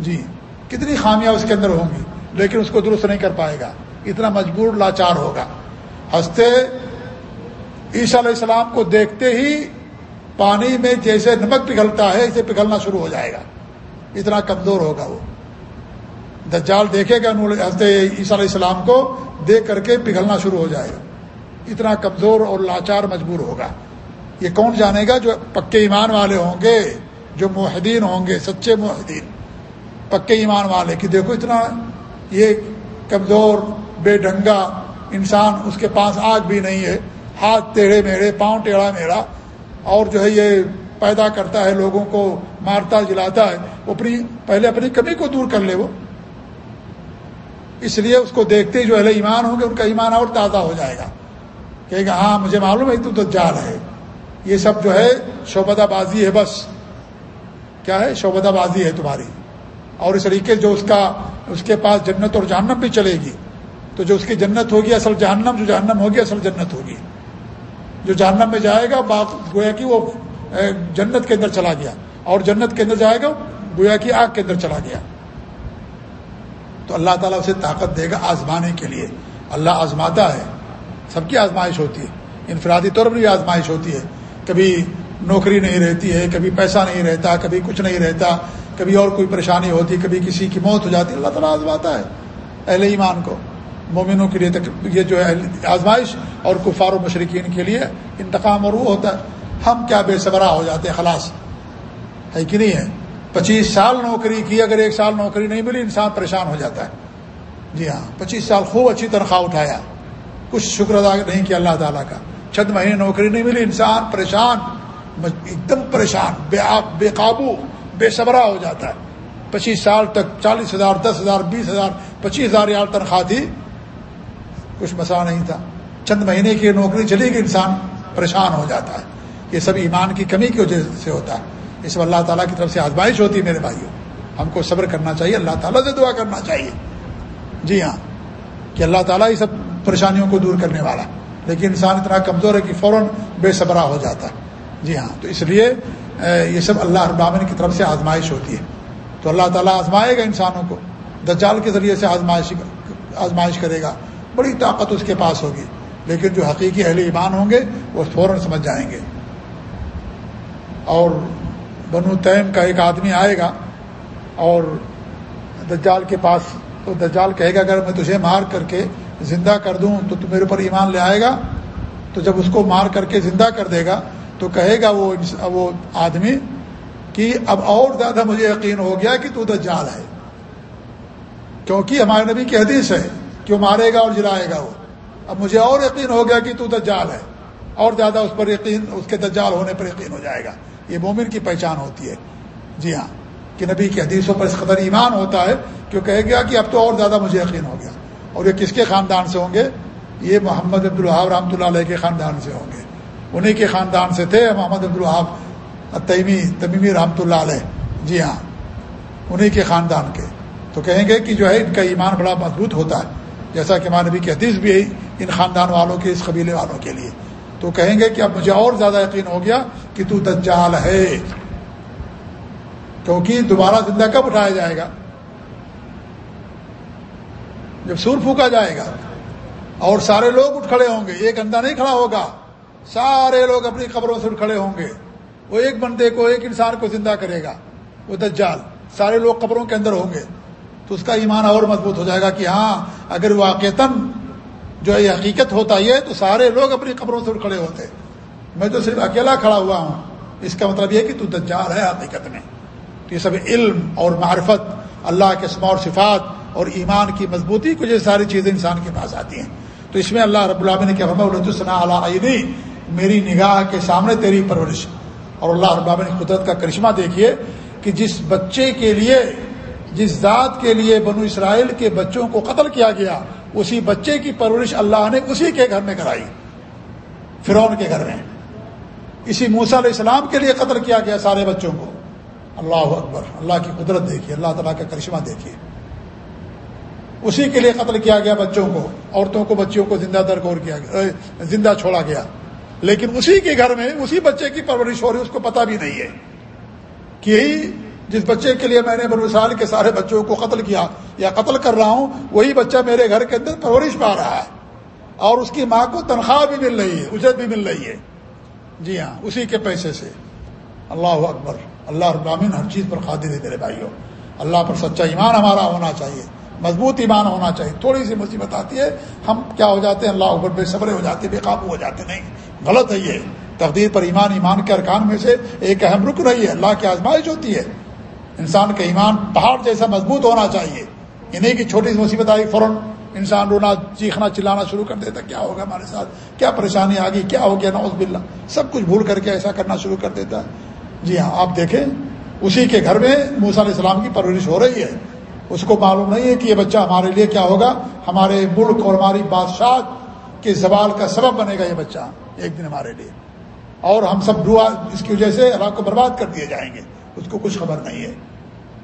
جی کتنی خامیاں اس کے اندر ہوں گی، لیکن اس کو درست نہیں کر پائے گا۔ اتنا مجبور لاچار ہوگا۔ ہنستے عیسیٰ علیہ السلام کو دیکھتے ہی پانی میں جیسے نمک پگھلتا ہے، اسے پگھلنا شروع ہو جائے گا۔ اتنا کمزور ہوگا وہ۔ دجال دیکھے گا ہنستے عیسیٰ علیہ السلام کو دیکھ کر کے پگھلنا شروع ہو جائے گا۔ اتنا کمزور اور لاچار مجبور ہوگا۔ یہ کون جانے گا جو پکے ایمان والے ہوں گے، جو معاہدین ہوں گے، سچے معاہدین پکے ایمان والے کہ دیکھو اتنا یہ کمزور، بے ڈھنگا انسان اس کے پاس آگ بھی نہیں ہے۔ ہاتھ ٹیڑھے میڑے پاؤں ٹیڑھا میڑا اور جو ہے یہ پیدا کرتا ہے، لوگوں کو مارتا، جلاتا ہے۔ اپنی، پہلے اپنی کمی کو دور کر لے وہ۔ اس لیے اس کو دیکھتے ہی جو اہل ایمان ہوں گے، ان کا ایمان اور تازہ ہو جائے گا۔ کہ ہاں مجھے معلوم ہے، تو دجال ہے۔ یہ سب جو ہے شعبدہ بازی ہے بس۔ کیا ہے؟ شعبدہ بازی ہے تمہاری۔ اور اس طریقے جو اس کا، اس کے پاس جنت اور جہنم بھی چلے گی۔ تو جو اس کی جنت ہوگی، اصل جہنم، جو جہنم ہوگی، اصل جنت ہوگی۔ جو جہنم میں جائے گا گویا کہ وہ جنت کے اندر چلا گیا۔ اور جنت کے اندر جائے گا، گویا کی آگ کے اندر چلا گیا۔ تو اللہ تعالیٰ اسے طاقت دے گا آزمانے کے لیے۔ اللہ آزماتا ہے۔ سب کی آزمائش ہوتی ہے۔ انفرادی طور پر بھی آزمائش ہوتی ہے۔ کبھی نوکری نہیں رہتی ہے، کبھی پیسہ نہیں رہتا، کبھی کچھ نہیں رہتا، کبھی اور کوئی پریشانی ہوتی، کبھی کسی کی موت ہو جاتی، اللہ تعالیٰ آزماتا ہے اہل ایمان کو۔ مومنوں کے لیے یہ جو ہے آزمائش اور کفار و مشرقین کے لیے انتقام اور وہ ہوتا ہے۔ ہم کیا بے صبرا ہو جاتے ہیں، خلاص۔ ہے کہ نہیں ہے؟ پچیس سال نوکری کی، اگر ایک سال نوکری نہیں ملی، انسان پریشان ہو جاتا ہے۔ جی ہاں پچیس سال خوب اچھی تنخواہ اٹھایا۔ کچھ شکر ادا نہیں کیا اللہ تعالیٰ کا۔ چند مہینے نوکری نہیں ملی، انسان پریشان ایک دم پریشان، بے بے قابو، بے صبرا ہو جاتا ہے۔ پچیس سال تک چالیس ہزار، دس ہزار، بیس ہزار، پچیس ہزار ریال تنخواہ تھی کچھ مسئلہ نہیں تھا۔ چند مہینے کی نوکری چلی گئی، انسان پریشان ہو جاتا ہے۔ یہ سب ایمان کی کمی کی وجہ سے ہوتا ہے۔ اس میں اللہ تعالیٰ کی طرف سے آزمائش ہوتی ہے، میرے بھائیوں۔ ہم کو صبر کرنا چاہیے، اللہ تعالیٰ سے دعا کرنا چاہیے۔ جی ہاں کہ اللہ تعالیٰ ہی سب پریشانیوں کو دور کرنے والا ہے۔ لیکن انسان اتنا کمزور ہے کہ فوراً بے صبرا ہو جاتا ہے۔ جی ہاں تو اس لیے یہ سب اللہ ابامن کی طرف سے آزمائش ہوتی ہے۔ تو اللہ تعالیٰ آزمائے گا انسانوں کو۔ دجال کے ذریعے سے آزمائش آزمائش کرے گا۔ بڑی طاقت اس کے پاس ہوگی۔ لیکن جو حقیقی اہل ایمان ہوں گے، وہ فوراً سمجھ جائیں گے۔ اور بنو تیم کا ایک آدمی آئے گا اور دجال کے پاس، تو دجال کہے گا، اگر میں تجھے مار کر کے زندہ کر دوں تو تو میرے اوپر ایمان لے آئے گا، تو جب اس کو مار کر کے زندہ کر دے گا، تو کہے گا وہ وہ آدمی کہ اب اور زیادہ مجھے یقین ہو گیا کہ تو دجال ہے۔ کیونکہ ہمارے نبی کی حدیث ہے کہ وہ مارے گا اور جلائے گا وہ۔ اب مجھے اور یقین ہو گیا کہ تو دجال ہے۔ اور زیادہ اس پر یقین، اس کے دجال ہونے پر یقین ہو جائے گا۔ یہ مومن کی پہچان ہوتی ہے۔ جی ہاں کہ نبی کی حدیثوں پر اس قدر ایمان ہوتا ہے کہ وہ کہے گیا کہ اب تو اور زیادہ مجھے یقین ہو گیا۔ اور یہ کس کے خاندان سے ہوں گے؟ یہ محمد عبد الحاب رحمۃ اللہ علیہ کے خاندان سے ہوں گے۔ انہیں کے خاندان سے تھے محمد عبد الحاب تیمی تمیمی رحمۃ اللہ علیہ۔ جی ہاں انہیں کے خاندان کے۔ تو کہیں گے کہ جو ہے ان کا ایمان بڑا مضبوط ہوتا ہے۔ جیسا کہ ہمارے نبی کی حدیث بھی ہے ان خاندان والوں کے، اس قبیلے والوں کے لیے۔ تو کہیں گے کہ اب مجھے اور زیادہ یقین ہو گیا کہ تو دجال ہے۔ کیونکہ دوبارہ زندہ کب اٹھایا جائے گا؟ جب سور پھونکا جائے گا اور سارے لوگ اٹھ کھڑے ہوں گے، ایک اندھا نہیں کھڑا ہوگا، سارے لوگ اپنی قبروں سے اٹھ کھڑے ہوں گے۔ وہ ایک بندے کو، ایک انسان کو زندہ کرے گا، وہ دجال۔ سارے لوگ قبروں کے اندر ہوں گے۔ تو اس کا ایمان اور مضبوط ہو جائے گا کہ ہاں اگر واقعتاً جو یہ حقیقت ہوتا ہے تو سارے لوگ اپنی قبروں سے کھڑے ہوتے۔ میں تو صرف اکیلا کھڑا ہوا ہوں۔ اس کا مطلب یہ کہ تو دجال ہے حقیقت میں۔ تو یہ سب علم اور معرفت، اللہ کے اسما اور صفات اور ایمان کی مضبوطی کو یہ ساری چیزیں انسان کے پاس آتی ہیں۔ تو اس میں اللہ رب العالمین نے کیا فرما اللہ میری نگاہ کے سامنے تیری پرورش۔ اور اللہ رب العالمین قدرت کا کرشمہ دیکھیے کہ جس بچے کے لیے، جس ذات کے لیے بنو اسرائیل کے بچوں کو قتل کیا گیا، اسی بچے کی پرورش اللہ نے اسی کے گھر میں کرائی۔ فرعون کے گھر میں۔ اسی موسا علیہ السلام کے لیے قتل کیا گیا سارے بچوں کو۔ اللہ اکبر۔ اللہ کی قدرت دیکھیے، اللہ تعالیٰ کا کرشمہ دیکھیے۔ اسی کے لیے قتل کیا گیا بچوں کو، عورتوں کو، بچیوں کو زندہ درگور کیا گیا زندہ چھوڑا گیا۔ لیکن اسی کے گھر میں، اسی بچے کی پرورش ہو رہی اس کو پتہ بھی نہیں ہے کہ یہی جس بچے کے لیے میں نے بنو سال کے سارے بچوں کو قتل کیا یا قتل کر رہا ہوں، وہی بچہ میرے گھر کے اندر پرورش پا رہا ہے۔ اور اس کی ماں کو تنخواہ بھی مل رہی ہے، اجرت بھی مل رہی ہے۔ جی ہاں اسی کے پیسے سے۔ اللہ اکبر، اللہ ابامین ہر چیز پر قادر ہے میرے بھائیوں۔ اللہ پر سچا ایمان ہمارا ہونا چاہیے۔ مضبوط ایمان ہونا چاہیے۔ تھوڑی سی مصیبت آتی ہے، ہم کیا ہو جاتے ہیں؟ اللہ اوپر بے صبرے ہو جاتے، بے قابو ہو جاتے۔ نہیں، غلط ہے یہ۔ تقدیر پر ایمان ایمان کے ارکان میں سے ایک اہم رک رہی ہے اللہ کی آزمائش ہوتی ہے۔ انسان کا ایمان پہاڑ جیسا مضبوط ہونا چاہیے۔ یہ نہیں کہ چھوٹی سی مصیبت آئی، فوراً انسان رونا، چیخنا، چلانا شروع کر دیتا، کیا ہوگا ہمارے ساتھ؟ کیا پریشانی آ گئی کیا ہو گیا؟ نوز بلّہ سب کچھ بھول کر کے ایسا کرنا شروع کر دیتا۔ ہے جی ہاں آپ دیکھیں، اسی کے گھر میں موسیٰ علیہ السلام کی پرورش ہو رہی ہے۔ اس کو معلوم نہیں ہے کہ یہ بچہ ہمارے لیے کیا ہوگا۔ ہمارے ملک اور ہماری بادشاہ کے زوال کا سبب بنے گا یہ بچہ ایک دن ہمارے لیے۔ اور ہم سب دعا اس کی وجہ سے اللہ کو برباد کر دیے جائیں گے۔ اس کو کچھ خبر نہیں ہے۔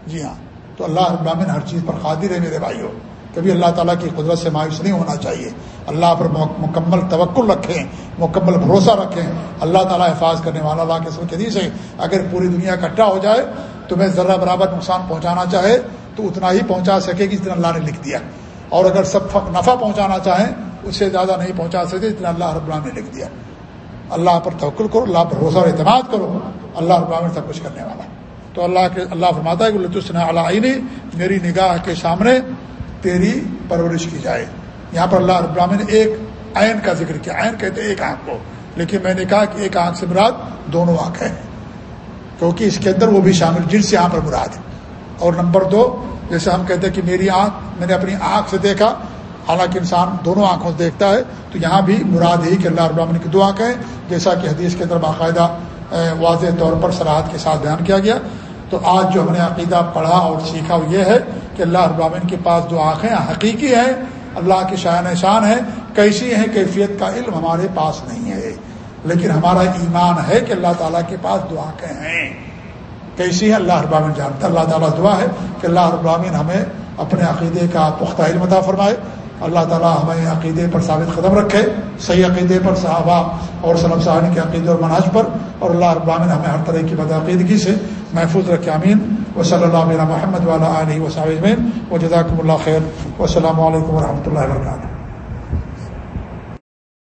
جی ہاں۔ تو اللہ ابامن ہر چیز پر قادر ہے میرے بھائیوں۔ کبھی اللہ تعالیٰ کی قدرت سے مایوس نہیں ہونا چاہیے۔ اللہ پر مکمل توکل رکھیں، مکمل بھروسہ رکھیں۔ اللہ تعالیٰ حفاظ کرنے والا اللہ کے سب حدیث ہے اگر پوری دنیا اکٹھا ہو جائے تو میں ذرہ برابر نقصان پہنچانا چاہے۔ تو اتنا ہی پہنچا سکے گی جتنا اللہ نے لکھ دیا۔ اور اگر سب نفع پہنچانا چاہیں، اس سے زیادہ نہیں پہنچا سکتے جتنا اللہ رب اللہ نے لکھ دیا۔ اللہ پر توکل کرو، اللہ پر بھروسہ اور اعتماد کرو، اللہ رب اللہ سب کچھ کرنے والا۔ تو اللہ کے اللہ فرماتا ہے کہ لطف اللہ میری نگاہ کے سامنے تیری پرورش کی جائے۔ یہاں پر اللہ رب العالمین نے ایک عین کا ذکر کیا۔ عین کہتے ایک آنکھ کو۔ لیکن میں نے کہا کہ ایک آنکھ سے مراد دونوں آنکھ ہیں۔ کیونکہ اس کے اندر وہ بھی شامل جن سے یہاں پر مراد ہے۔ اور نمبر دو، جیسے ہم کہتے ہیں کہ میری آنکھ، میں نے اپنی آنکھ سے دیکھا، حالانکہ انسان دونوں آنکھوں سے دیکھتا ہے، تو یہاں بھی مراد ہی کہ اللہ رب العالمین کی دو آنکھیں ہیں، جیسا کہ حدیث کے اندر باقاعدہ واضح طور پر صلاحت کے ساتھ بیان کیا گیا۔ تو آج جو ہم نے عقیدہ پڑھا اور سیکھا وہ یہ ہے کہ اللہ ابامین کے پاس جو آنکھیں حقیقی ہیں، اللہ کے شاعن شان ہیں، کیسی ہیں، کیفیت کا علم ہمارے پاس نہیں ہے۔ لیکن ہمارا ایمان ہے کہ اللہ تعالیٰ کے پاس دو آنکھیں ہیں۔ کیسی ہیں اللہ ابامن جانتا اللہ تعالیٰ دعا ہے کہ اللہ ابامین ہمیں اپنے عقیدے کا پختہ علم عطا فرمائے۔ اللہ تعالیٰ ہمیں عقیدے پر ثابت قدم رکھے، صحیح عقیدے پر صحابہ اور صنم صاحب کے عقیدے اور مناج پر۔ اور اللہ ابامن ہمیں ہر طرح کی بدعقیدگی سے محفوظ رکھے امین و صلی اللہ علیہ محمد والا علیہ وصحمین و جزاکم اللہ خیر۔ و علیکم و رحمۃ اللہ وبرکاتہ۔